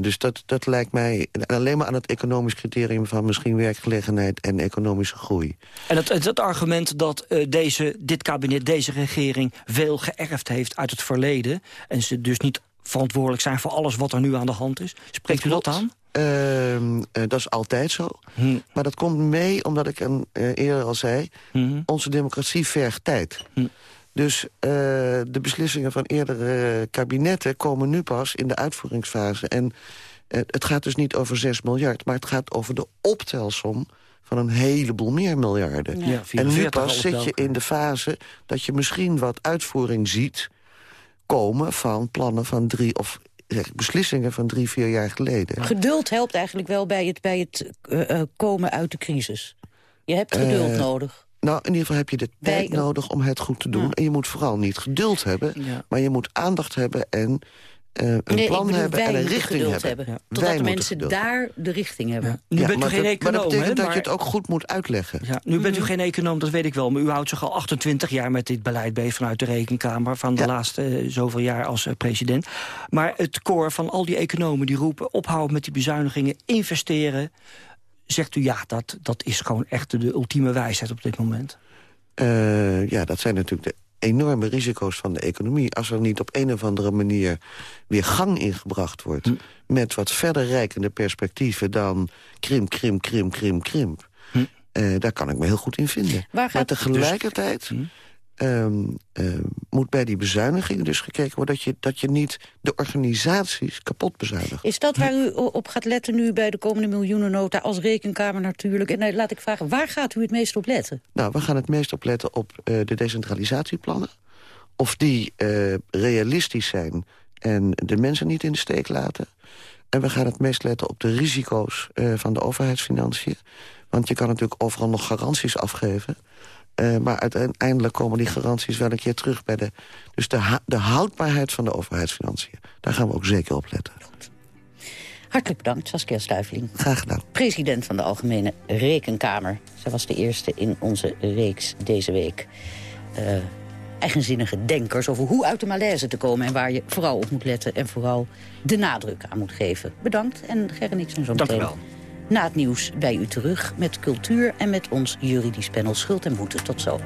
dus dat, dat lijkt mij en alleen maar aan het economisch criterium... van misschien werkgelegenheid en economische groei. En het, het argument dat eh, deze, dit kabinet, deze regering... veel geërfd heeft uit het verleden... en ze dus niet verantwoordelijk zijn voor alles wat er nu aan de hand is. Spreekt u dat aan? Ehm, eh, dat is altijd zo. Hm. Maar dat komt mee, omdat ik een, eh, eerder al zei... Mhm. onze democratie vergt tijd. Hm. Dus eh, de beslissingen van eerdere kabinetten komen nu pas in de uitvoeringsfase. En het gaat dus niet over 6 miljard, maar het gaat over de optelsom van een heleboel meer miljarden. Ja, en nu 44 pas zit je in de fase dat je misschien wat uitvoering ziet komen van plannen van drie of beslissingen van drie, vier jaar geleden. Geduld helpt eigenlijk wel bij het, bij het eh, eh, komen uit de crisis. Je hebt geduld Eh, nodig. Nou, in ieder geval heb je de tijd nodig om het goed te doen. Ja. En je moet vooral niet geduld hebben, Ja. maar je moet aandacht hebben en eh, een nee, plan hebben en een richting geduld hebben. Totdat de mensen geduld daar de richting hebben. Nu Ja, bent u geen dat, econoom, maar dat betekent hè, dat je het ook goed moet uitleggen. Ja, nu bent u Mhm. geen econoom, dat weet ik wel. Maar u houdt zich al 28 jaar met dit beleid bezig vanuit de Rekenkamer... van de Ja. laatste eh, zoveel jaar als eh, president. Maar het koor van al die economen die roepen... ophouden met die bezuinigingen, investeren... zegt u ja, dat, dat is gewoon echt de ultieme wijsheid op dit moment. Eh, ja, dat zijn natuurlijk de enorme risico's van de economie. Als er niet op een of andere manier weer gang ingebracht wordt... Hm. met wat verder rijkende perspectieven dan krimp, krimp, krimp, krimp, krimp... Hm. eh, daar kan ik me heel goed in vinden. Waar Maar tegelijkertijd Hm. Ehm, moet bij die bezuinigingen dus gekeken worden... dat je, dat je niet de organisaties kapot bezuinigt. Is dat waar u op gaat letten nu bij de komende miljoenennota... als rekenkamer natuurlijk? En eh, laat ik vragen, waar gaat u het meest op letten? Nou, we gaan het meest op letten op eh, de decentralisatieplannen. Of die eh, realistisch zijn en de mensen niet in de steek laten. En we gaan het meest letten op de risico's van de overheidsfinanciën. Want je kan natuurlijk overal nog garanties afgeven. Eh, maar uiteindelijk komen die garanties wel een keer terug bij de... Dus de, de houdbaarheid van de overheidsfinanciën. Daar gaan we ook zeker op letten. Hartelijk bedankt, Saskia Stuiveling. Graag gedaan. President van de Algemene Rekenkamer. Zij was de eerste in onze reeks deze week. Eh, eigenzinnige denkers over hoe uit de malaise te komen... en waar je vooral op moet letten en vooral de nadruk aan moet geven. Bedankt en Gerrit en zo Dank u meteen wel. Na het nieuws bij u terug... met cultuur en met ons juridisch panel Schuld en Boete. Tot zo.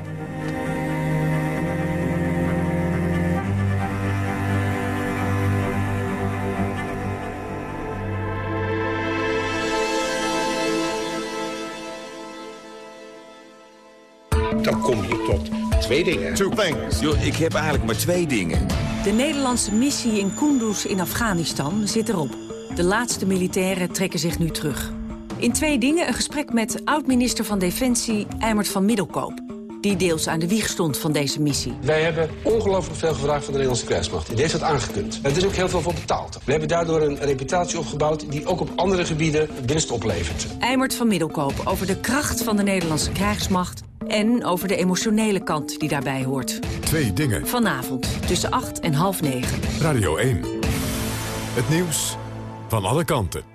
Dan kom je tot twee dingen. Two things. Yo, ik heb eigenlijk maar twee dingen. De Nederlandse missie in Kunduz in Afghanistan zit erop. De laatste militairen trekken zich nu terug. In twee dingen een gesprek met oud-minister van Defensie Eimert van Middelkoop die deels aan de wieg stond van deze missie. Wij hebben ongelooflijk veel gevraagd van de Nederlandse krijgsmacht. Die heeft dat aangekund. Er is ook heel veel voor betaald. We hebben daardoor een reputatie opgebouwd die ook op andere gebieden winst oplevert. Eimert van Middelkoop over de kracht van de Nederlandse krijgsmacht... en over de emotionele kant die daarbij hoort. Twee dingen. Vanavond tussen 8 en half negen. Radio 1. Het nieuws van alle kanten.